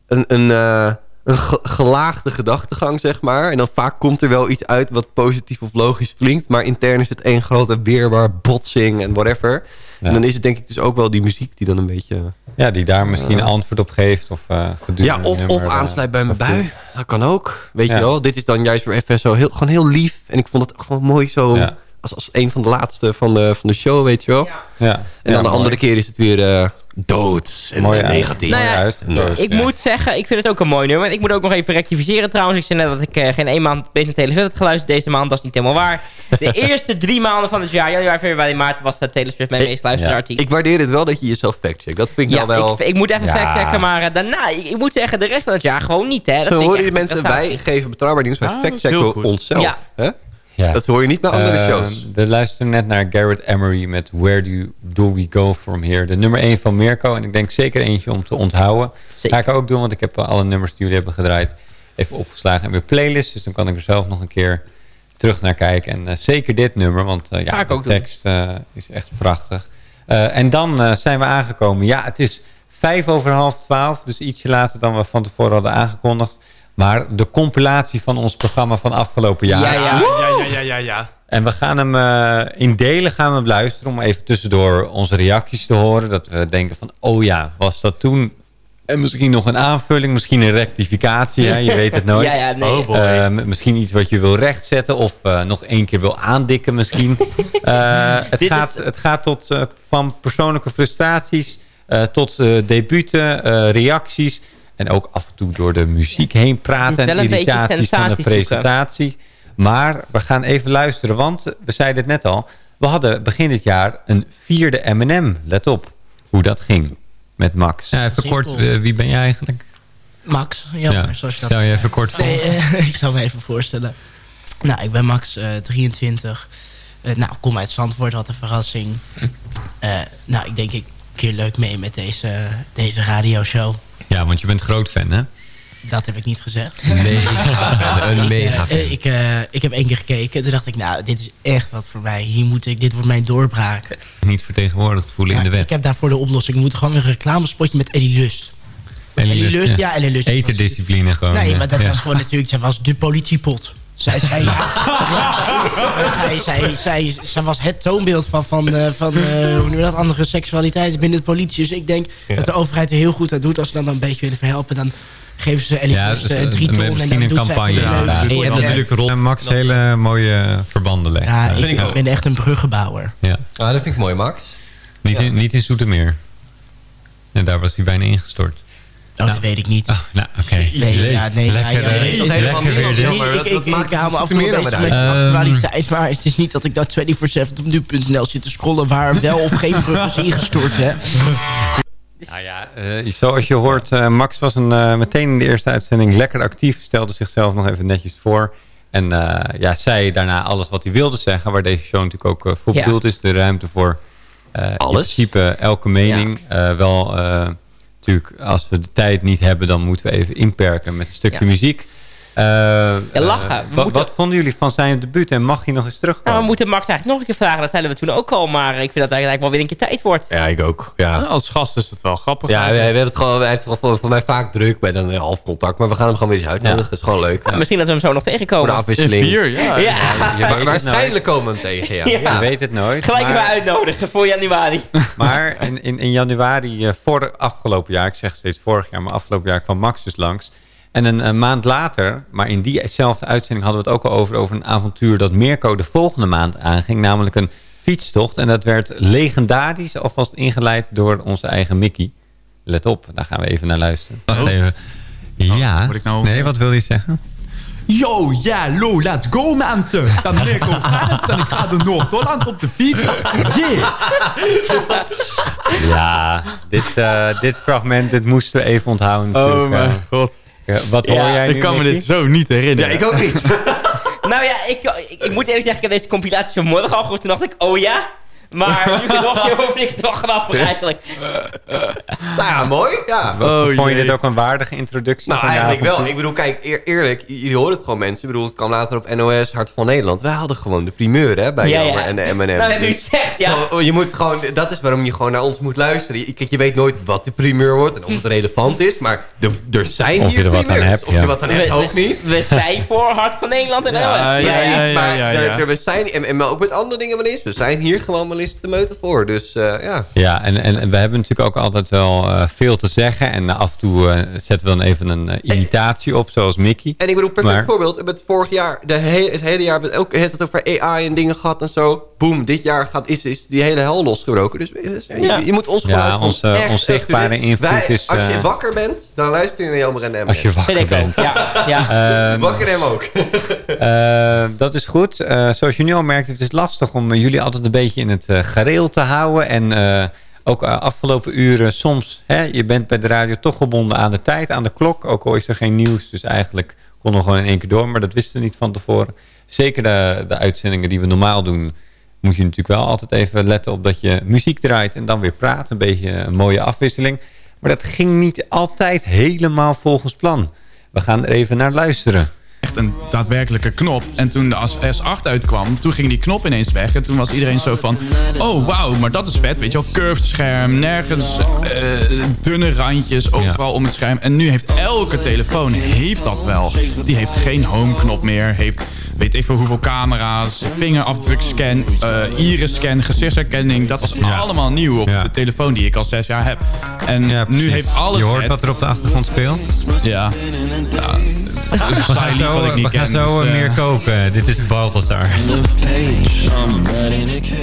S2: een, een, eh, een ge- gelaagde gedachtegang, zeg maar. En dan vaak komt er wel iets uit wat positief of logisch klinkt, maar intern is het één grote weerbaar botsing en whatever.
S3: Ja.
S2: En dan is het denk ik dus ook wel die muziek die dan een beetje...
S3: Ja, die daar misschien een antwoord op geeft. Of, eh gedurende
S2: Ja, of,
S3: nummer,
S2: of
S3: eh,
S2: aansluit bij mijn bui. Dat kan ook. Weet
S3: Ja.
S2: je wel, dit is dan juist weer even zo heel, gewoon heel lief. En ik vond het gewoon mooi zo...
S3: Ja.
S2: Als, als een van de laatste van de, van de show, weet je wel.
S3: Ja.
S2: En dan de
S3: mooi.
S2: andere keer is het weer eh doods en
S3: Mooi
S2: eh,
S3: uit.
S2: negatief.
S6: Nou ja,
S3: Mooi uitgekozen,
S6: Ik
S3: ja.
S6: moet zeggen, ik vind het ook een mooi nummer. Ik moet ook nog even rectificeren trouwens. Ik zei net dat ik eh, geen één maand bezig met Taylor Swift had geluisterd deze maand. Dat is niet helemaal waar. De [LAUGHS] eerste drie maanden van het jaar, januari, februari, maart, was uh, Taylor Swift mijn meest luisterde
S3: ja.
S6: artiest.
S2: Ik waardeer het wel dat je jezelf factcheckt. Dat vind ik
S6: ja,
S2: wel...
S6: ik, ik moet even
S3: Ja.
S6: factchecken, maar eh, daarna, ik, ik moet zeggen, de rest van het jaar gewoon niet. Hè. Dat
S2: Zo
S6: vind ik
S2: horen die mensen, wij geven betrouwbaar nieuws, wij
S7: Ah, dat
S2: factchecken onszelf.
S6: Ja.
S2: Hè?
S3: Ja.
S2: Dat hoor je niet bij andere
S3: Eh,
S2: shows.
S3: We luisteren net naar Garrett Emery met Where Do, do We Go From Here. De nummer 1 van Mirko. En ik denk zeker eentje om te onthouden.
S6: Zeker.
S3: Ga ik ook doen, want ik heb eh, alle nummers die jullie hebben gedraaid even opgeslagen in mijn playlist. Dus dan kan ik er zelf nog een keer terug naar kijken. En eh, zeker dit nummer, want ja, de tekst eh, is echt prachtig. Eh, en dan zijn we aangekomen. Ja, het is vijf over half twaalf, dus ietsje later dan we van tevoren hadden aangekondigd. Maar de compilatie van ons programma van afgelopen jaar.
S6: Ja, ja.
S7: Ja, ja, ja, ja, ja.
S3: En we gaan hem eh, in delen gaan we luisteren om even tussendoor onze reacties te horen. Dat we denken van, oh ja, was dat toen? En misschien nog een aanvulling, misschien een rectificatie. Hè? Je weet het [LAUGHS] nooit.
S6: Ja, ja, nee.
S7: Oh boy.
S3: Eh, misschien iets wat je wil rechtzetten of eh, nog één keer wil aandikken misschien. [LAUGHS] Eh, het,
S6: Dit
S3: gaat,
S6: is-
S3: het gaat tot, van persoonlijke frustraties eh, tot eh, debuten, eh, reacties. En ook af en toe door de muziek heen praten en irritaties van de
S6: zoeken.
S3: presentatie. Maar we gaan even luisteren, want we zeiden het net al. We hadden begin dit jaar een vierde M&M. Let op hoe dat ging met Max. Ja, even
S10: Simpel.
S3: kort, eh, wie ben jij eigenlijk?
S10: Max, jammer, zoals je dat...
S3: Stel je even kort voor.
S10: Nee, eh, [LAUGHS] ik zal me even voorstellen. Nou, ik ben Max, eh, 23. Eh, nou, kom uit Zandvoort, wat een verrassing. Eh, nou, ik denk ik keer leuk mee met deze, deze radioshow.
S3: Ja, want je bent groot fan, hè?
S10: Dat heb ik niet gezegd.
S2: Mega Een mega
S10: Eh, ik, eh, ik heb één keer gekeken. Toen dacht ik, nou, dit is echt wat voor mij. Hier moet ik, dit wordt mijn doorbraak.
S3: Niet vertegenwoordigd voelen in de
S10: Ja,
S3: wet.
S10: ik heb daarvoor de oplossing. We moeten gewoon een reclamespotje met Ellie Lust. Ellie Lust, ja, Ellie Lust.
S3: Eterdiscipline gewoon.
S10: Nee, maar dat
S3: ja.
S10: was gewoon natuurlijk... Zij was de politiepot. Zij, zij, [LAUGHS] zij, zij, zij, zij was het toonbeeld van, van, eh, van eh, hoe noem je dat, andere seksualiteit binnen de politie. Dus ik denk dat de overheid er heel goed aan doet. Als ze dan een beetje willen verhelpen, dan geven ze Ellie
S3: Ja, dus,
S10: eh, drie ton. En
S3: misschien
S10: dan
S3: een
S10: doet zij
S3: campagne. Ja, ja.
S10: voor
S3: En natuurlijk Max hele mooie verbanden legt.
S10: Ja, ik,
S2: ik ook.
S10: ben echt een bruggenbouwer.
S3: ja.
S2: Ah, dat vind ik mooi, Max.
S3: Niet, in, niet in Zoetermeer. En daar was hij bijna ingestort.
S10: Oh, dat weet ik niet.
S3: Oh, nou, oké.
S10: Nee, ja, nee,
S3: lekker,
S10: ja, ja, nee,
S2: dat helemaal
S3: lekker weer
S2: niet.
S3: dit.
S10: Nee,
S2: maar
S10: ik,
S2: dat-
S10: ik,
S2: dat
S10: ik,
S2: maakt
S10: hou me af en toe beetje met actualiteit. Maar het is niet dat ik daar 24-7 op nu.nl zit te scrollen... waar wel of geen brug is ingestort, hè. [LAUGHS]
S3: Nou ja, eh, zoals je hoort, eh, Max was een, eh, meteen in de eerste uitzending lekker actief. Stelde zichzelf nog even netjes voor. En eh, ja, zei daarna alles wat hij wilde zeggen. Waar deze show natuurlijk ook voor
S6: Ja.
S3: bedoeld is. De ruimte voor eh, in
S2: Alles.
S3: principe elke mening. Eh, wel eh, natuurlijk, als we de tijd niet hebben, dan moeten we even inperken met een stukje
S6: Ja.
S3: muziek. Eh,
S6: Ja, lachen.
S3: eh,
S6: We
S3: wat,
S6: moeten-
S3: wat vonden jullie van zijn debuut en mag hij nog eens terugkomen?
S6: Nou, we moeten Max eigenlijk nog een keer vragen. Dat zeiden we toen ook al. Maar ik vind dat het eigenlijk wel weer een keer tijd wordt.
S2: Ja, ik ook. Ja.
S7: Als gast is het wel grappig.
S2: Ja, we, we hebben het gewoon, hij heeft voor, voor mij vaak druk bij een half contact. Maar we gaan hem gewoon weer eens uitnodigen.
S6: Ja.
S2: Dat is gewoon leuk.
S6: Ja, Misschien dat we hem zo nog
S2: Voor de
S6: tegenkomen.
S7: In
S2: afwisseling.
S7: vier, ja.
S6: Ja,
S2: Waarschijnlijk komen we hem tegen, ja.
S6: Ja.
S3: Je weet het nooit.
S6: gelijk
S3: maar-
S6: weer uitnodigen voor januari. [LAUGHS]
S3: Maar in, in, in januari, eh, voor afgelopen jaar, ik zeg steeds vorig jaar, maar afgelopen jaar kwam Max dus langs. En een, een maand later, maar in diezelfde uitzending hadden we het ook al over, over een avontuur dat Mirko de volgende maand aanging. Namelijk een fietstocht. En dat werd legendarisch alvast ingeleid door onze eigen Mickey. Let op, daar gaan we even naar luisteren.
S11: Wacht even. Ja.
S7: ik nou-
S11: Nee, wat wil je zeggen?
S12: Yo, ja, lo, let's go mensen. Dan Mirko Frans en ik ga de Noord-Holland op de fiets. Yeah.
S3: Ja, dit, eh, dit fragment, dit moesten we even onthouden.
S7: Oh mijn god.
S3: Ja, wat hoor
S6: Ja,
S3: jij nu,
S7: Ik kan me dit zo niet herinneren.
S2: Ja, ik ook niet. [LAUGHS]
S6: nou ja, ik, ik, ik moet even zeggen, ik heb deze compilatie vanmorgen al gehoord. Toen dacht ik, oh ja. Maar [LAUGHS] nu nog keer hoor, vind ik het wel grappig eigenlijk. [LAUGHS]
S2: nou ja, mooi. Ja.
S7: Oh,
S3: vond je dit ook een waardige introductie?
S2: Nou, eigenlijk wel. Ik bedoel, kijk, eer- eerlijk, jullie horen het gewoon mensen. Ik bedoel, het kwam later op NOS, Hart van Nederland. Wij hadden gewoon de primeur, hè, bij
S6: Ja,
S2: en de M&M. [LAUGHS]
S6: Nou, je het zegt, ja.
S2: Je moet gewoon, dat is waarom je gewoon naar ons moet luisteren. Je, kijk, je weet nooit wat de primeur wordt en of het relevant is. Maar de, er zijn
S3: Of
S2: hier
S3: je er wat aan
S2: primeurs.
S3: hebt,
S2: Of je
S3: ja.
S2: er wat aan hebt, ook niet.
S6: We zijn voor Hart van Nederland en NOS.
S7: ja, ja, ja,
S2: maar
S7: ja, ja.
S2: er- we zijn, en, en ook met andere dingen wel eens. We zijn hier gewoon wel eens de meute voor. Dus eh, ja.
S3: Ja, en, en we hebben natuurlijk ook altijd wel eh, veel te zeggen. En af en toe eh, zetten we dan even een eh, imitatie op, zoals Mickey.
S2: En ik bedoel, perfect
S3: Maar-
S2: voorbeeld. We hebben het vorig jaar, de he- het hele jaar, hebben we het ook het over AI en dingen gehad en zo. Boom, dit jaar gaat, is, is die hele hel losgebroken. Dus dus, je,
S6: Ja.
S2: je moet ons
S3: Ja,
S2: gewoon uit-
S3: onze
S2: echt
S3: onzichtbare
S2: echt-
S3: invloed
S2: wij-
S3: is,
S2: Als je
S3: eh,
S2: wakker bent, dan luister je naar Jelmer en Emmer.
S3: Als je wakker
S6: ook,
S3: bent.
S6: ja. ja. [LAUGHS]
S3: Ehm,
S2: Wakker hem ook. [LAUGHS]
S3: eh, dat is goed. Eh, zoals je nu al merkt, het is lastig om eh, jullie altijd een beetje in het gareel te houden. En eh, ook afgelopen uren soms, hè, je bent bij de radio toch gebonden aan de tijd, aan de klok. Ook al is er geen nieuws, dus eigenlijk konden we gewoon in één keer door. Maar dat wisten we niet van tevoren. Zeker de, de uitzendingen die we normaal doen, moet je natuurlijk wel altijd even letten op dat je muziek draait en dan weer praat. Een beetje een mooie afwisseling. Maar dat ging niet altijd helemaal volgens plan. We gaan er even naar luisteren.
S12: Echt een daadwerkelijke knop. En toen de S8 uitkwam, toen ging die knop ineens weg. En toen was iedereen zo van, oh wauw, maar dat is vet. Weet je wel, curved scherm, nergens eh, dunne randjes, overal om het scherm. En nu heeft elke telefoon heeft dat wel. Die heeft geen home knop meer, heeft weet ik veel hoeveel camera's, vingerafdrukscan, eh iris-scan, gezichtsherkenning. Dat was allemaal nieuw op
S11: Ja.
S12: de telefoon die ik al zes jaar heb. En
S11: Ja,
S12: nu heeft alles
S11: Je hoort
S12: het.
S11: wat er op de achtergrond speelt.
S12: Ja. ja.
S11: We gaan zo, we gaan zo
S12: dus,
S11: eh, meer
S12: eh,
S11: kopen. Dit is Balthazar.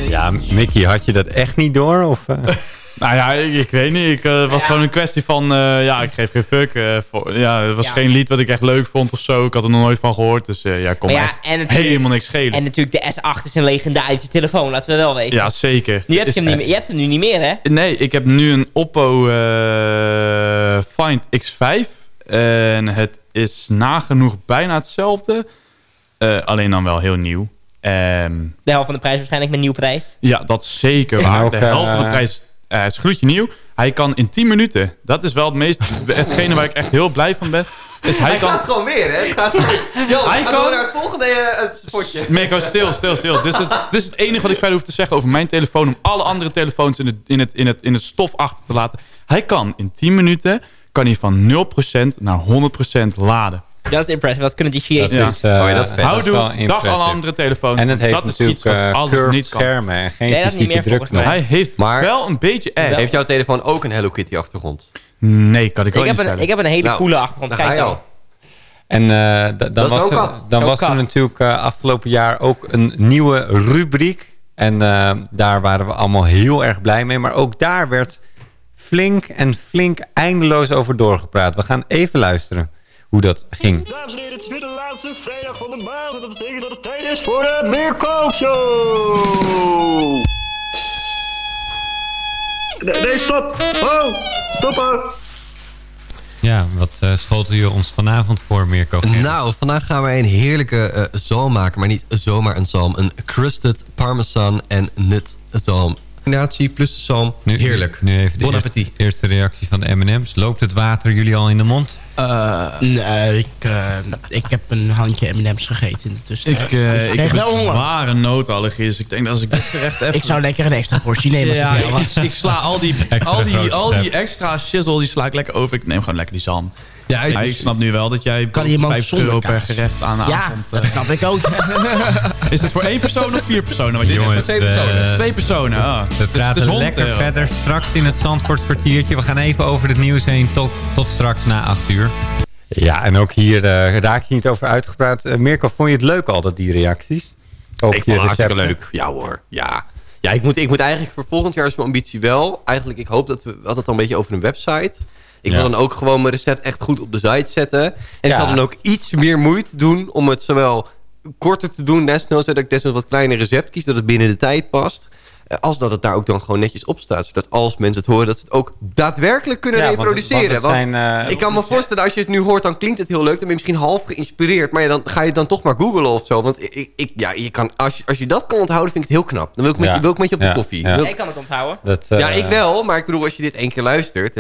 S3: Ja, Mickey, had je dat echt niet door? Of, eh? [LAUGHS]
S7: Nou ja, ik, ik weet niet. Ik, eh, het was gewoon een kwestie van... eh, ja, ik geef geen fuck. eh, voor, ja, het was
S6: Ja.
S7: geen lied wat ik echt leuk vond of zo. Ik had er nog nooit van gehoord. Dus eh, ja, kom
S6: Maar ja,
S7: echt
S6: en natuurlijk-
S7: helemaal niks schelen.
S6: En natuurlijk, de S8 is een legendarische telefoon, laten we wel weten.
S7: ja, zeker.
S6: Nu heb je, hem niet meer, je hebt hem nu niet meer, hè?
S7: Nee, ik heb nu een Oppo eh, Find X5. En het is nagenoeg bijna hetzelfde. Eh, alleen dan wel heel nieuw. Ehm,
S6: De helft van de prijs waarschijnlijk met nieuw prijs.
S7: ja, dat is zeker waar.
S3: ook,
S7: de helft van de prijs eh, is gloedje nieuw. Hij kan in 10 minuten. Dat is wel het meest... hetgene waar ik echt heel blij van ben. Is hij,
S2: Hij
S7: kan...
S2: gaat gewoon weer, hè? Het gaat, Yo,
S7: Hij
S2: hij
S7: kan-
S2: naar het volgende eh, het spotje.
S7: Mirko, stil, stil, stil. Dit is, het, dit is het enige wat ik verder hoef te zeggen over mijn telefoon. Om alle andere telefoons in het, in het, in het, in het stof achter te laten. Hij kan in 10 minuten kan hij van 0% naar 100% laden.
S6: Dat is impressive. Wat kunnen die Chinezen?
S3: Dat
S7: Ja.
S3: is, eh,
S2: Oh ja, dat
S3: dat wel
S7: dag alle andere telefoons.
S3: En het heeft
S7: dat is
S3: natuurlijk eh,
S7: alles
S3: curved
S7: niet
S3: schermen en geen
S6: Nee, dat niet
S3: fysieke
S6: meer
S3: druk.
S7: Hij heeft
S2: Maar-
S7: wel een beetje.
S2: Heeft jouw telefoon ook een Hello Kitty achtergrond?
S7: Nee, kan ik wel
S6: Ik heb, een, ik heb een hele
S2: Nou,
S6: coole achtergrond. Kijk dan.
S2: al.
S3: En eh, d- dan
S2: wel
S3: was, er, dan was er natuurlijk eh, afgelopen jaar ook een nieuwe rubriek. En eh, daar waren we allemaal heel erg blij mee. Maar ook daar werd flink en flink eindeloos over doorgepraat. We gaan even luisteren hoe dat ging.
S13: Dames en heren, het is weer de laatste vrijdag van de maand. En dat betekent dat het tijd is voor de Mirko Show. Nee, nee, stop. Oh, stoppen.
S11: Ja, wat uh, schotel je ons vanavond voor, Mirko?
S2: Nou, vandaag gaan we een heerlijke uh, zalm maken. Maar niet zomaar een zalm. Een crusted parmesan en nut zalm. Combinatie plus de zalm.
S14: Nu,
S2: Heerlijk.
S14: Nu even de
S2: Bon
S14: eerste,
S2: appetit.
S14: eerste reactie van de M&M's. Loopt het water jullie al in de mond?
S10: Nee, ik, eh, ik heb een handje M&M's gegeten in de tussentijd.
S7: Ik, eh,
S10: Dus
S7: ik
S10: kreeg
S7: heb
S10: wel
S7: een
S10: honger.
S7: zware noodallergie. Dus ik denk dat als ik dit gerecht heb...
S10: Ik zou lekker een extra portie nemen
S7: ja,
S10: ik
S7: ik, ik sla al die,
S14: Extra
S7: al die, al die extra shizzle, die sla ik lekker over. Ik neem gewoon lekker die zalm.
S2: Ja,
S7: Ja, ik snap nu wel dat jij
S10: Kan je hem ook
S7: 5
S10: zonder
S7: euro per
S10: kaas?
S7: gerecht aan de
S10: Ja,
S7: avond...
S10: dat
S7: eh,
S10: snap ik ook. [LAUGHS]
S7: is het voor één persoon of vier personen? Wat je
S14: Jongens,
S2: twee
S14: we-
S2: personen.
S7: Twee personen, ah.
S14: We
S7: Dus het
S14: praten
S7: 100
S14: lekker
S7: euro.
S14: verder straks in het Zandvoort kwartiertje. We gaan even over het nieuws heen tot, tot straks na 8 uur.
S3: Ja, en ook hier eh, raak je niet over uitgepraat. Eh, Mirko, vond je het leuk altijd, die reacties? Ook
S2: Ik vond het hartstikke leuk. Ja hoor, ja. Ja, ik moet, ik moet eigenlijk voor volgend jaar is mijn ambitie wel. Eigenlijk, ik hoop dat we we hadden het al een beetje over een website. Ik
S3: Ja.
S2: wil dan ook gewoon mijn recept echt goed op de site zetten. En ik
S3: Ja.
S2: ga dan ook iets meer moeite doen om het zowel korter te doen, desnoods dat ik desnoods wat kleiner recept kies, dat het binnen de tijd past. Eh, Als dat het daar ook dan gewoon netjes op staat. Zodat als mensen het horen, dat ze het ook daadwerkelijk kunnen
S3: Ja, want het-
S2: reproduceren.
S3: want zijn, eh,
S2: ik kan me voorstellen, als je het nu hoort, dan klinkt het heel leuk. Dan ben je misschien half geïnspireerd. Maar ja, dan ga je het dan toch maar googlen of zo. Want ik, ik, ja, je kan, als, je, als je dat kan onthouden, vind ik het heel knap. Dan wil ik met,
S3: Ja.
S2: je, wil ik met je op de
S3: Ja.
S2: koffie.
S3: Ja.
S2: Wil-
S6: Jij kan het onthouden.
S3: Dat, eh,
S2: ja, ik wel. Maar ik bedoel, als je dit één keer luistert...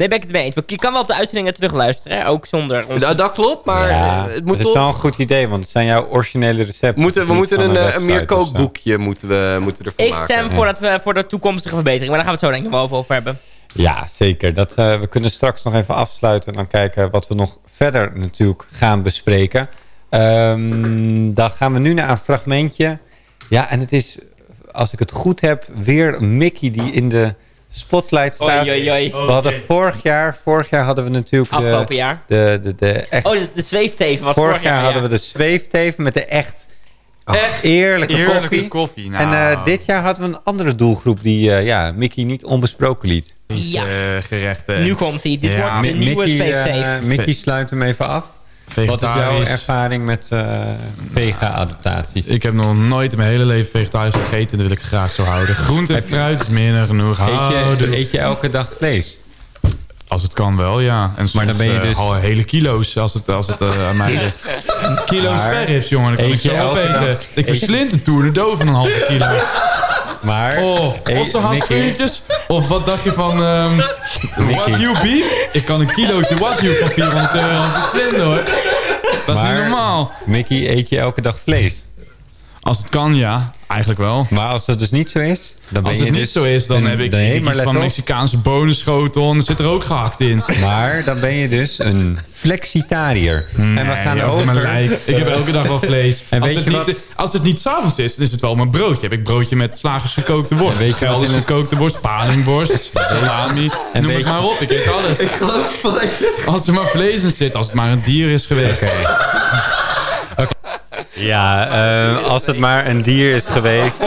S6: Nee, ben ik het mee eens. Je kan wel op de uitzendingen terugluisteren, hè? ook zonder... ons-
S2: dat, dat klopt, maar
S3: ja,
S2: het moet
S3: is
S2: toch...
S3: wel een goed idee, want het zijn jouw originele recepten.
S2: Moeten, we
S3: Niet
S2: moeten een, eh, een meer kookboekje moeten we, moeten we ervan
S6: Ik
S2: maken.
S6: stem voor, dat we, voor de toekomstige verbetering, maar daar gaan we het zo denk ik wel over, over hebben.
S3: Ja, zeker. Dat, eh, we kunnen straks nog even afsluiten en dan kijken wat we nog verder natuurlijk gaan bespreken. Ehm, dan gaan we nu naar een fragmentje. Ja, en het is, als ik het goed heb, weer Mickey die in de spotlight staat.
S6: Oei, oei, oei.
S3: We hadden vorig jaar, vorig jaar hadden we natuurlijk
S6: Afgelopen
S3: de,
S6: jaar.
S3: de, de, de echt,
S6: Oh, dus de zweefteven was
S3: vorig, jaar hadden
S6: ja.
S3: we de zweefteven met de echt
S6: Echt
S3: eerlijke,
S7: Eerlijke
S3: koffie.
S7: koffie.
S3: En
S7: nou,
S3: eh, dit jaar hadden we een andere doelgroep die eh, ja, Mickey niet onbesproken liet.
S6: Ja.
S7: eh, gerechten.
S6: Nu komt hij. Dit
S7: Ja,
S6: wordt de nieuwe
S3: Mickey,
S6: zweefteven.
S3: Mickey sluit hem even af. Wat is jouw ervaring met eh, vega-adaptaties?
S7: Ik heb nog nooit in mijn hele leven vegetarisch gegeten. En dat wil ik graag zo houden. [LAUGHS] Groente en fruit is meer dan genoeg.
S3: Eet je, eet je elke dag vlees?
S7: Als het kan wel, ja. En
S3: Maar dan ben je
S7: eh,
S3: dus-
S7: al hele kilo's als het, als het eh, aan mij ligt. Kilo's
S3: Maar
S7: sperrips, jongen. Dan kan ik zo opeten. Ik verslind een toer de doof van een halve kilo.
S3: Maar,
S7: Oh,
S3: Hey,
S7: ossenhaspulletjes. Of wat dacht je van ehm Wagyu beef? Ik kan een kilootje Wagyu van 400 euro verslinden hoor. Dat is
S3: Maar-
S7: niet normaal.
S3: Mickey, eet je elke dag vlees?
S7: Als het kan, ja. Eigenlijk wel.
S3: Maar als dat dus niet zo is, dan ben
S7: Als
S3: je
S7: het niet
S3: dus
S7: zo is, dan heb ik
S3: nee,
S7: iets
S3: maar
S7: van
S3: op.
S7: Mexicaanse bonenschotel. En er zit er ook gehakt in.
S3: Maar dan ben je dus een flexitariër. en we gaan over...
S7: mijn lijk. Ik heb elke dag wel vlees.
S3: En
S7: als,
S3: weet
S7: het
S3: je
S7: niet,
S3: wat?
S7: als het niet s'avonds is, dan is het wel mijn broodje. Heb ik broodje met slagers gekookte worst.
S3: En weet je wat
S7: Gelders gekookte worst, palingworst, [LAUGHS] salami.
S3: En
S7: Noem het maar op, ik eet alles. Als er maar vlees in zit, als het maar een dier is geweest.
S3: Ja, eh, als het maar een dier is geweest.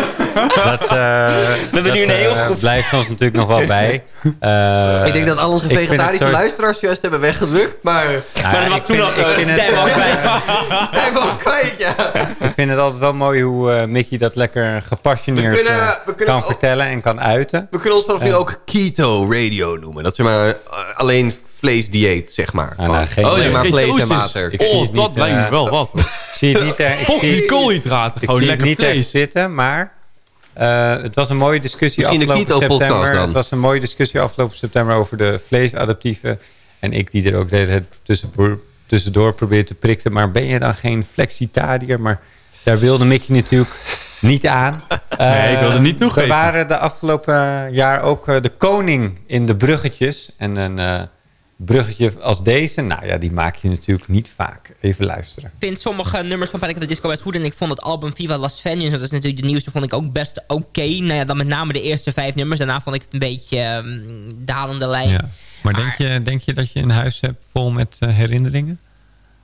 S3: Dat, eh,
S6: We hebben nu een heel
S3: eh,
S6: goed-
S3: blijft ons natuurlijk nog wel [LAUGHS] bij. Eh,
S2: ik denk dat al onze vegetarische luisteraars juist hebben weggedrukt. Maar
S3: Ja,
S6: Maar dat was
S3: ik
S6: toen al [LAUGHS] al kwijt.
S2: ja.
S3: Ik vind het altijd wel mooi hoe eh, Mickey dat lekker gepassioneerd
S2: We kunnen- we kunnen
S3: kan
S2: ook-
S3: vertellen en kan uiten.
S2: We kunnen ons vanaf nu ook keto radio noemen. Dat ze maar alleen vleesdieet, zeg maar.
S3: Ah, nou, geen-
S7: Oh ja,
S2: maar vlees en water.
S7: Oh, dat
S3: niet,
S7: lijkt me
S3: eh,
S7: wel wat. [LAUGHS]
S3: Ik zie het niet echt. Ik zie,
S7: die koolhydraten,
S3: ik
S7: gewoon
S3: zie het
S7: lekker
S3: niet
S7: vlees.
S3: zitten, maar eh, het was een mooie discussie
S2: Misschien
S3: afgelopen september.
S2: dan.
S3: Het was een mooie discussie afgelopen september over de vleesadaptieven. En ik die er ook de hele tijd tussendoor, probeer te prikken. Maar ben je dan geen flexitariër? Maar daar wilde Mickey natuurlijk niet aan. [LAUGHS]
S7: Nee, ik wilde
S3: Eh,
S7: niet toegeven.
S3: We waren de afgelopen jaar ook eh, de koning in de bruggetjes. En een eh, bruggetje als deze, nou ja, die maak je natuurlijk niet vaak. Even luisteren.
S6: Ik vind sommige nummers van Panic at the Disco best goed. En ik vond het album Viva Las Vengeance, dat is natuurlijk de nieuwste, vond ik ook best oké. Nou ja, dan met name de eerste vijf nummers. Daarna vond ik het een beetje ehm, dalende lijn.
S14: Ja. Maar denk je, denk je dat je een huis hebt vol met eh, herinneringen?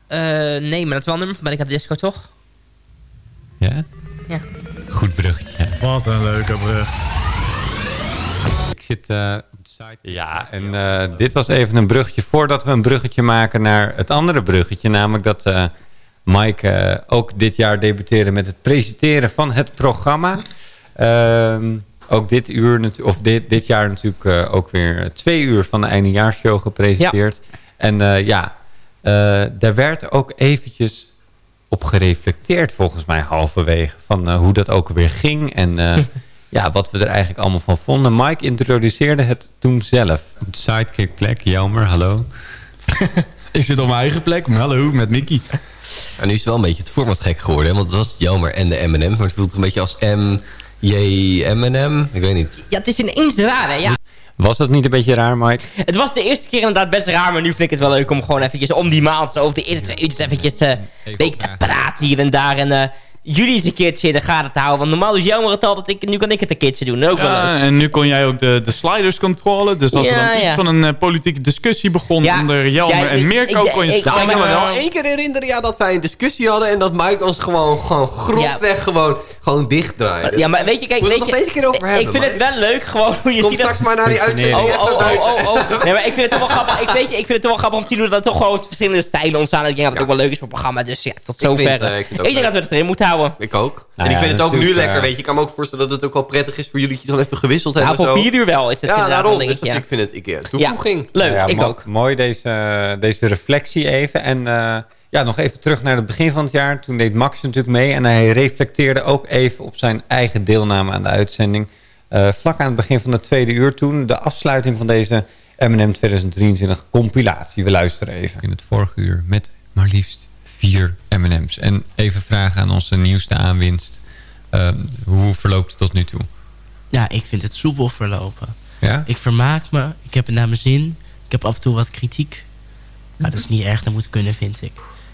S6: Eh, nee, maar dat is wel een nummer van Panic at the Disco, toch?
S14: Ja?
S6: Ja.
S14: Goed bruggetje.
S7: Wat een leuke brug.
S3: Ik zit eh, site. Ja, en eh, dit was even een bruggetje voordat we een bruggetje maken naar het andere bruggetje. Namelijk dat eh, Mike eh, ook dit jaar debuteerde met het presenteren van het programma. Ehm, ook dit, uur, of dit, dit jaar natuurlijk eh, ook weer twee uur van de eindejaarsshow gepresenteerd. En eh, ja, eh, daar werd ook eventjes op gereflecteerd volgens mij halverwege. Van eh, hoe dat ook weer ging. En eh, [LAUGHS] ja, wat we er eigenlijk allemaal van vonden. Mike introduceerde het toen zelf.
S11: Sidekick plek, jammer, hallo. [LAUGHS]
S12: Ik zit op mijn eigen plek. Hallo, met Mickey.
S2: En nu is het wel een beetje het format gek geworden. hè, Want het was Jelmer en de M&M. Maar het voelt een beetje als M, J, M&M. Ik weet niet.
S6: Ja, het is ineens raar, hè? Ja.
S3: Was dat niet een beetje raar, Mike?
S6: Het was de eerste keer inderdaad best raar, maar nu vind ik het wel leuk om gewoon eventjes om die maand, zo over de eerste twee uurtjes eventjes eh, een beetje te praten hier en daar. En eh, jullie eens een keertje in de gaten te houden. Want normaal is jammer het al, dat ik, nu kan ik het een keertje doen. Ook wel leuk.
S7: Ja, en nu kon jij ook de, de sliders controleren. Dus als
S6: Ja,
S7: er dan iets van een eh, politieke discussie begon
S6: Ja.
S7: onder Jelmer
S6: Ja,
S7: en Mirko,
S6: ik-
S7: kon je
S6: ik-
S2: kan me wel één keer herinneren ja, dat wij een discussie hadden... en dat Mike ons gewoon, gewoon grofweg gewoon, gewoon dichtdraaide.
S6: Ja, maar weet je, kijk,
S2: Moeten
S6: weet je,
S2: nog steeds een keer over
S6: ik,
S2: hebben,
S6: ik vind het wel leuk, gewoon hoe je
S2: Kom
S6: ziet dat...
S2: straks maar naar die uitzending.
S6: Oh, oh, oh, oh, oh. Nee, maar ik vind het toch wel grappig. Ik, weet je, ik vind het toch wel grappig om te zien hoe dat toch gewoon verschillende stijlen ontstaan. Ik denk dat het ook wel leuk is voor het programma. Dus ja, tot
S2: Ik vind,
S6: zover.
S2: eh, ik
S6: denk dat we het erin moeten houden.
S2: Ik ook.
S3: Nou
S2: en ik
S3: ja,
S2: vind het ook nu lekker,
S3: eh,
S2: weet je. Ik kan me ook voorstellen dat het ook wel prettig is voor jullie... dat je dan even gewisseld
S6: Nou,
S2: hebben.
S6: voor
S2: zo.
S6: vier uur wel is het
S2: Ja,
S6: inderdaad
S2: daarom. Dus ik vind het ik, ja, toevoeging.
S6: Leuk,
S3: Ja,
S6: ik
S3: mo-
S6: ook.
S3: Mooi deze, deze reflectie even. En eh, ja, nog even terug naar het begin van het jaar. Toen deed Max natuurlijk mee. En hij reflecteerde ook even op zijn eigen deelname aan de uitzending. Eh, vlak aan het begin van de tweede uur toen. De afsluiting van deze M&M 2023 compilatie. We luisteren even.
S11: In het vorige uur met maar liefst vier M&M's. En even vragen aan onze nieuwste aanwinst. Ehm, hoe verloopt het tot nu toe?
S10: Ja, ik vind het soepel verlopen.
S11: Ja?
S10: Ik vermaak me. Ik heb het naar mijn zin. Ik heb af en toe wat kritiek. Maar dat is niet erg. Dat moet kunnen, vind ik.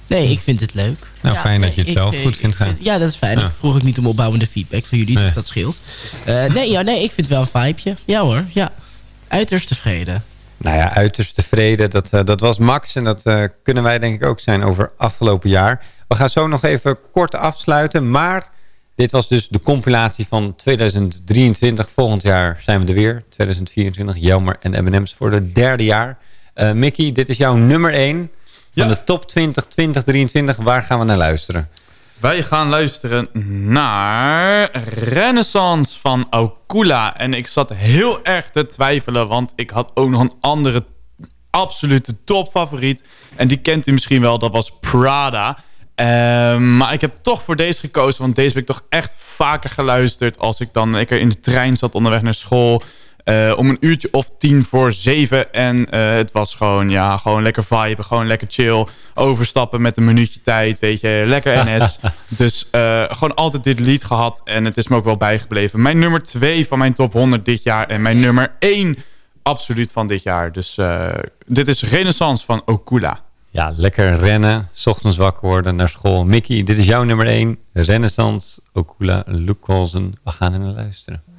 S10: Nee, ik vind het leuk.
S11: Nou,
S10: Ja,
S11: fijn dat je
S10: nee,
S11: het zelf
S10: ik-
S11: goed vindt gaan.
S10: vind- Ja, dat is fijn.
S11: Ja.
S10: Ik vroeg ook niet om opbouwende feedback van jullie,
S11: Nee.
S10: dus dat scheelt. Eh, nee, ja, nee, ik vind het wel een vibeje. Ja hoor, ja. Uiterst tevreden.
S3: Nou ja, uiterst tevreden. Dat, eh, dat was Max en dat eh, kunnen wij denk ik ook zijn over afgelopen jaar. We gaan zo nog even kort afsluiten. Maar dit was dus de compilatie van 2023. Volgend jaar zijn we er weer. 2024, Jelmer en M&M's voor het derde jaar. Eh, Mickey, dit is jouw nummer 1 van
S7: Ja.
S3: de top 20 2023. Waar gaan we naar luisteren?
S7: Wij gaan luisteren naar Renaissance van Okula. En ik zat heel erg te twijfelen, want ik had ook nog een andere absolute topfavoriet. En die kent u misschien wel, dat was Prada. Ehm, maar ik heb toch voor deze gekozen, want deze heb ik toch echt vaker geluisterd... als ik dan lekker in de trein zat onderweg naar school... Eh, om een uurtje of tien voor zeven. En eh, het was gewoon, ja, gewoon lekker vibe. Gewoon lekker chill. Overstappen met een minuutje tijd. Weet je, lekker NS. [LAUGHS] dus eh, gewoon altijd dit lied gehad. En het is me ook wel bijgebleven. Mijn nummer twee van mijn top 100 dit jaar. En mijn nummer één absoluut van dit jaar. Dus dit is Renaissance van Okula.
S3: Ja, lekker rennen. 's ochtends wakker worden naar school. Mickey, dit is jouw nummer 1. Renaissance, Okula, Luke Colson. We gaan er naar luisteren.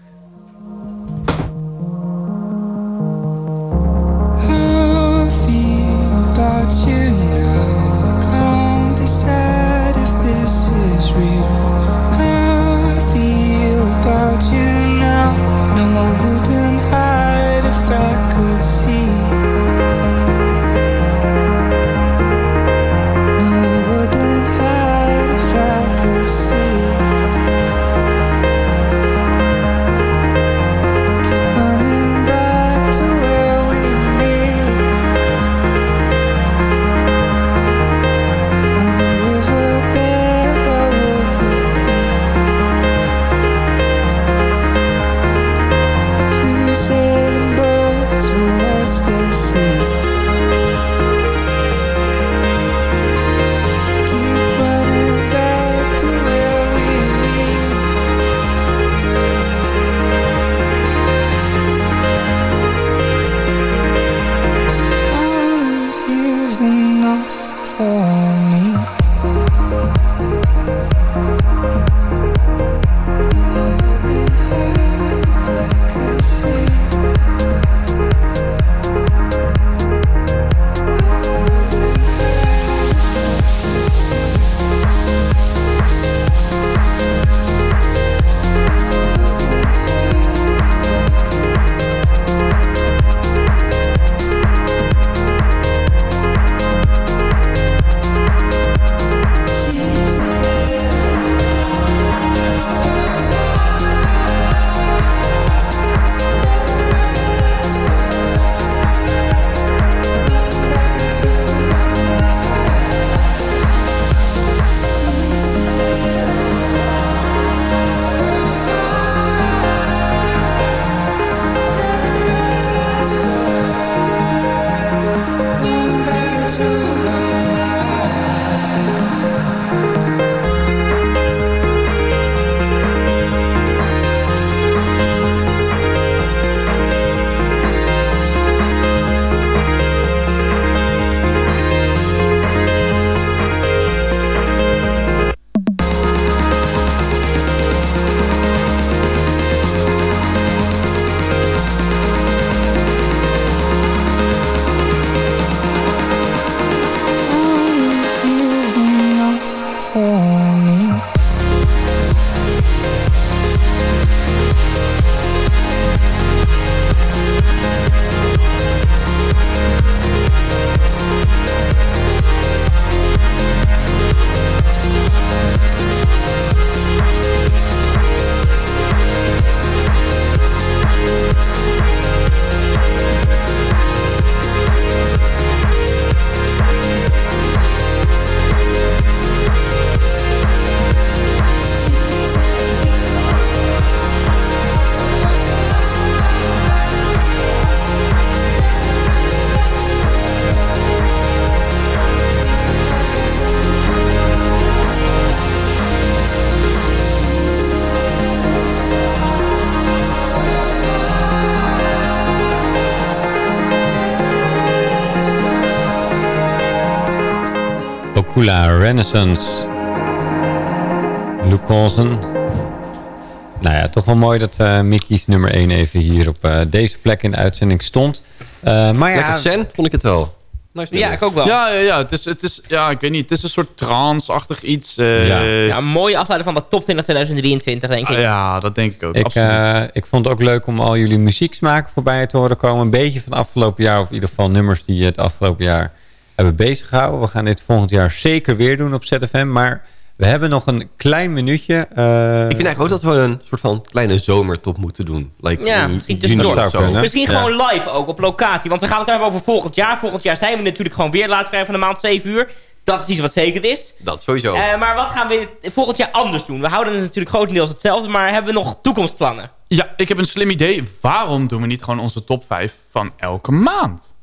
S3: Renaissance. Luke Colson. Nou ja, toch wel mooi dat eh, Mickey's nummer 1 even hier op eh, deze plek in de uitzending stond. Eh, maar ja,
S2: Lekker zen, vond ik het wel. Nice
S6: Ja, ik ook wel.
S7: Ja, ja, ja. Het is, het is, ja, ik weet niet. Het is een soort trance-achtig iets. eh,
S3: Ja.
S6: Ja, een mooie afleiding van de top 20 2023, denk ik.
S7: ah, ja, dat denk ik ook.
S3: ik,
S7: absoluut.
S3: eh, ik vond het ook leuk om al jullie muzieksmaken voorbij te horen komen. Een beetje van het afgelopen jaar, of in ieder geval nummers die het afgelopen jaar hebben bezighouden. We gaan dit volgend jaar zeker weer doen op ZFM. Maar we hebben nog een klein minuutje. eh,
S2: Ik vind eigenlijk ook dat we een soort van kleine zomertop moeten doen. Like
S6: Ja, misschien
S2: juni
S6: tussendoor.
S2: of zo.
S3: kunnen.
S6: Misschien
S3: Ja.
S6: gewoon live ook, op locatie. Want we gaan het hebben over volgend jaar. Volgend jaar zijn we natuurlijk gewoon weer laatst vrijdag van de maand 7 uur. Dat is iets wat zeker is.
S2: Dat sowieso.
S6: Eh, maar wat gaan we volgend jaar anders doen? We houden het natuurlijk grotendeels hetzelfde, maar hebben we nog toekomstplannen?
S7: Ja, ik heb een slim idee. Waarom doen we niet gewoon onze top 5 van elke maand?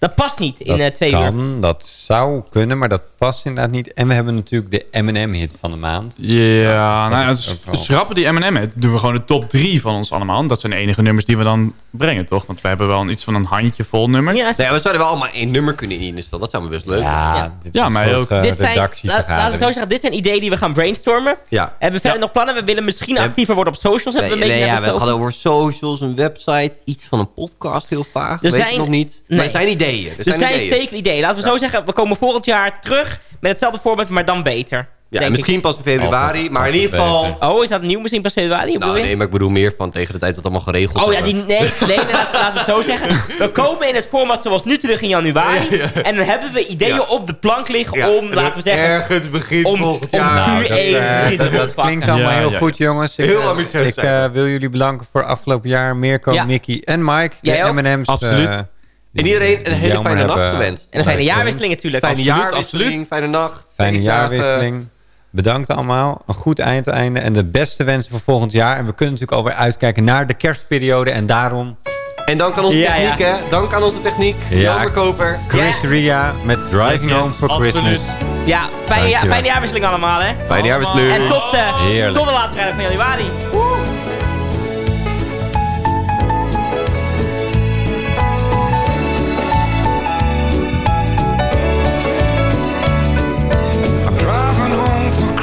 S6: Dat past niet in
S3: dat
S6: eh, twee
S3: kan,
S6: uur.
S3: dat zou kunnen, maar dat past inderdaad niet. En we hebben natuurlijk de M&M-hit van de maand.
S7: Ja, nou
S3: wel-
S7: schrappen die M&M het. Doen we gewoon de top 3 van ons allemaal. Dat zijn de enige nummers die we dan brengen, toch? Want we hebben wel een, iets van een handje vol nummers.
S6: Ja,
S2: Nee, we zouden wel allemaal één nummer kunnen instellen. Dat zou me best leuk
S3: Ja,
S6: Ja.
S3: dit
S7: Ja, maar ook-
S3: grote,
S6: dit zijn, laat- laten we zo zeggen, dit zijn ideeën die we gaan brainstormen.
S2: Ja.
S6: Hebben we verder nog plannen? We willen misschien
S2: Ja.
S6: actiever worden op socials. Hebben we
S2: Nee,
S6: een
S2: nee, ja, we hadden over socials, een website, iets van een podcast, heel vaag.
S6: Er
S2: Weet
S6: zijn-
S2: ik nog niet. Maar
S6: nee.
S2: er zijn ideeën. Er
S6: Er
S2: zijn,
S6: zijn
S2: ideeën.
S6: zeker ideeën. Laten we zo zeggen, we komen volgend jaar terug met hetzelfde voorbeeld, maar dan beter.
S2: Ja, misschien pas in februari,
S3: Altijd-
S2: maar in ieder geval...
S6: Oh, is dat nieuw misschien pas februari?
S2: Nou, nee, maar ik bedoel meer van tegen de tijd dat het allemaal geregeld
S6: Oh ja, die, nee, nee, laten, we het zo zeggen. We [LAUGHS] komen in het format zoals nu terug in januari. En dan hebben we ideeën
S2: Ja.
S6: op de plank liggen
S2: Ja,
S6: om, laten we zeggen...
S2: Ergens begin
S6: om-
S2: volgend
S6: om
S2: jaar.
S6: puur
S3: Nou, dat, klinkt allemaal
S7: Ja,
S3: heel
S7: ja,
S3: goed, jongens. Ik,
S2: Heel
S3: eh,
S2: ambitieus
S3: Ik eh, wil jullie bedanken voor afgelopen jaar. Mirko,
S6: Ja.
S3: Mickey en Mike.
S6: Jij
S3: de? M&M's.
S7: Absoluut.
S3: eh,
S2: En iedereen een hele fijne nacht
S3: hebben
S2: gewenst.
S6: En een fijne jaarwisseling natuurlijk.
S2: Fijne
S7: Absoluut,
S2: jaarwisseling,
S7: absoluut.
S2: fijne nacht.
S3: Fijne jaarwisseling. Bedankt allemaal. Een goed eindeinde. En de beste wensen voor volgend jaar. En we kunnen natuurlijk alweer uitkijken naar de kerstperiode. En daarom
S2: En dank aan onze
S6: Ja,
S2: techniek,
S6: ja.
S2: hè. Dank aan onze techniek.
S3: Ja.
S2: Koper.
S3: Chris Ria met Driving
S7: Yes,
S3: Home for
S7: absoluut.
S3: Christmas.
S6: Ja, fijne, ja, fijne jaarwisseling allemaal, hè.
S2: Fijne jaarwisseling.
S6: En tot, eh, tot de laatste vrijdag van januari.
S15: I'm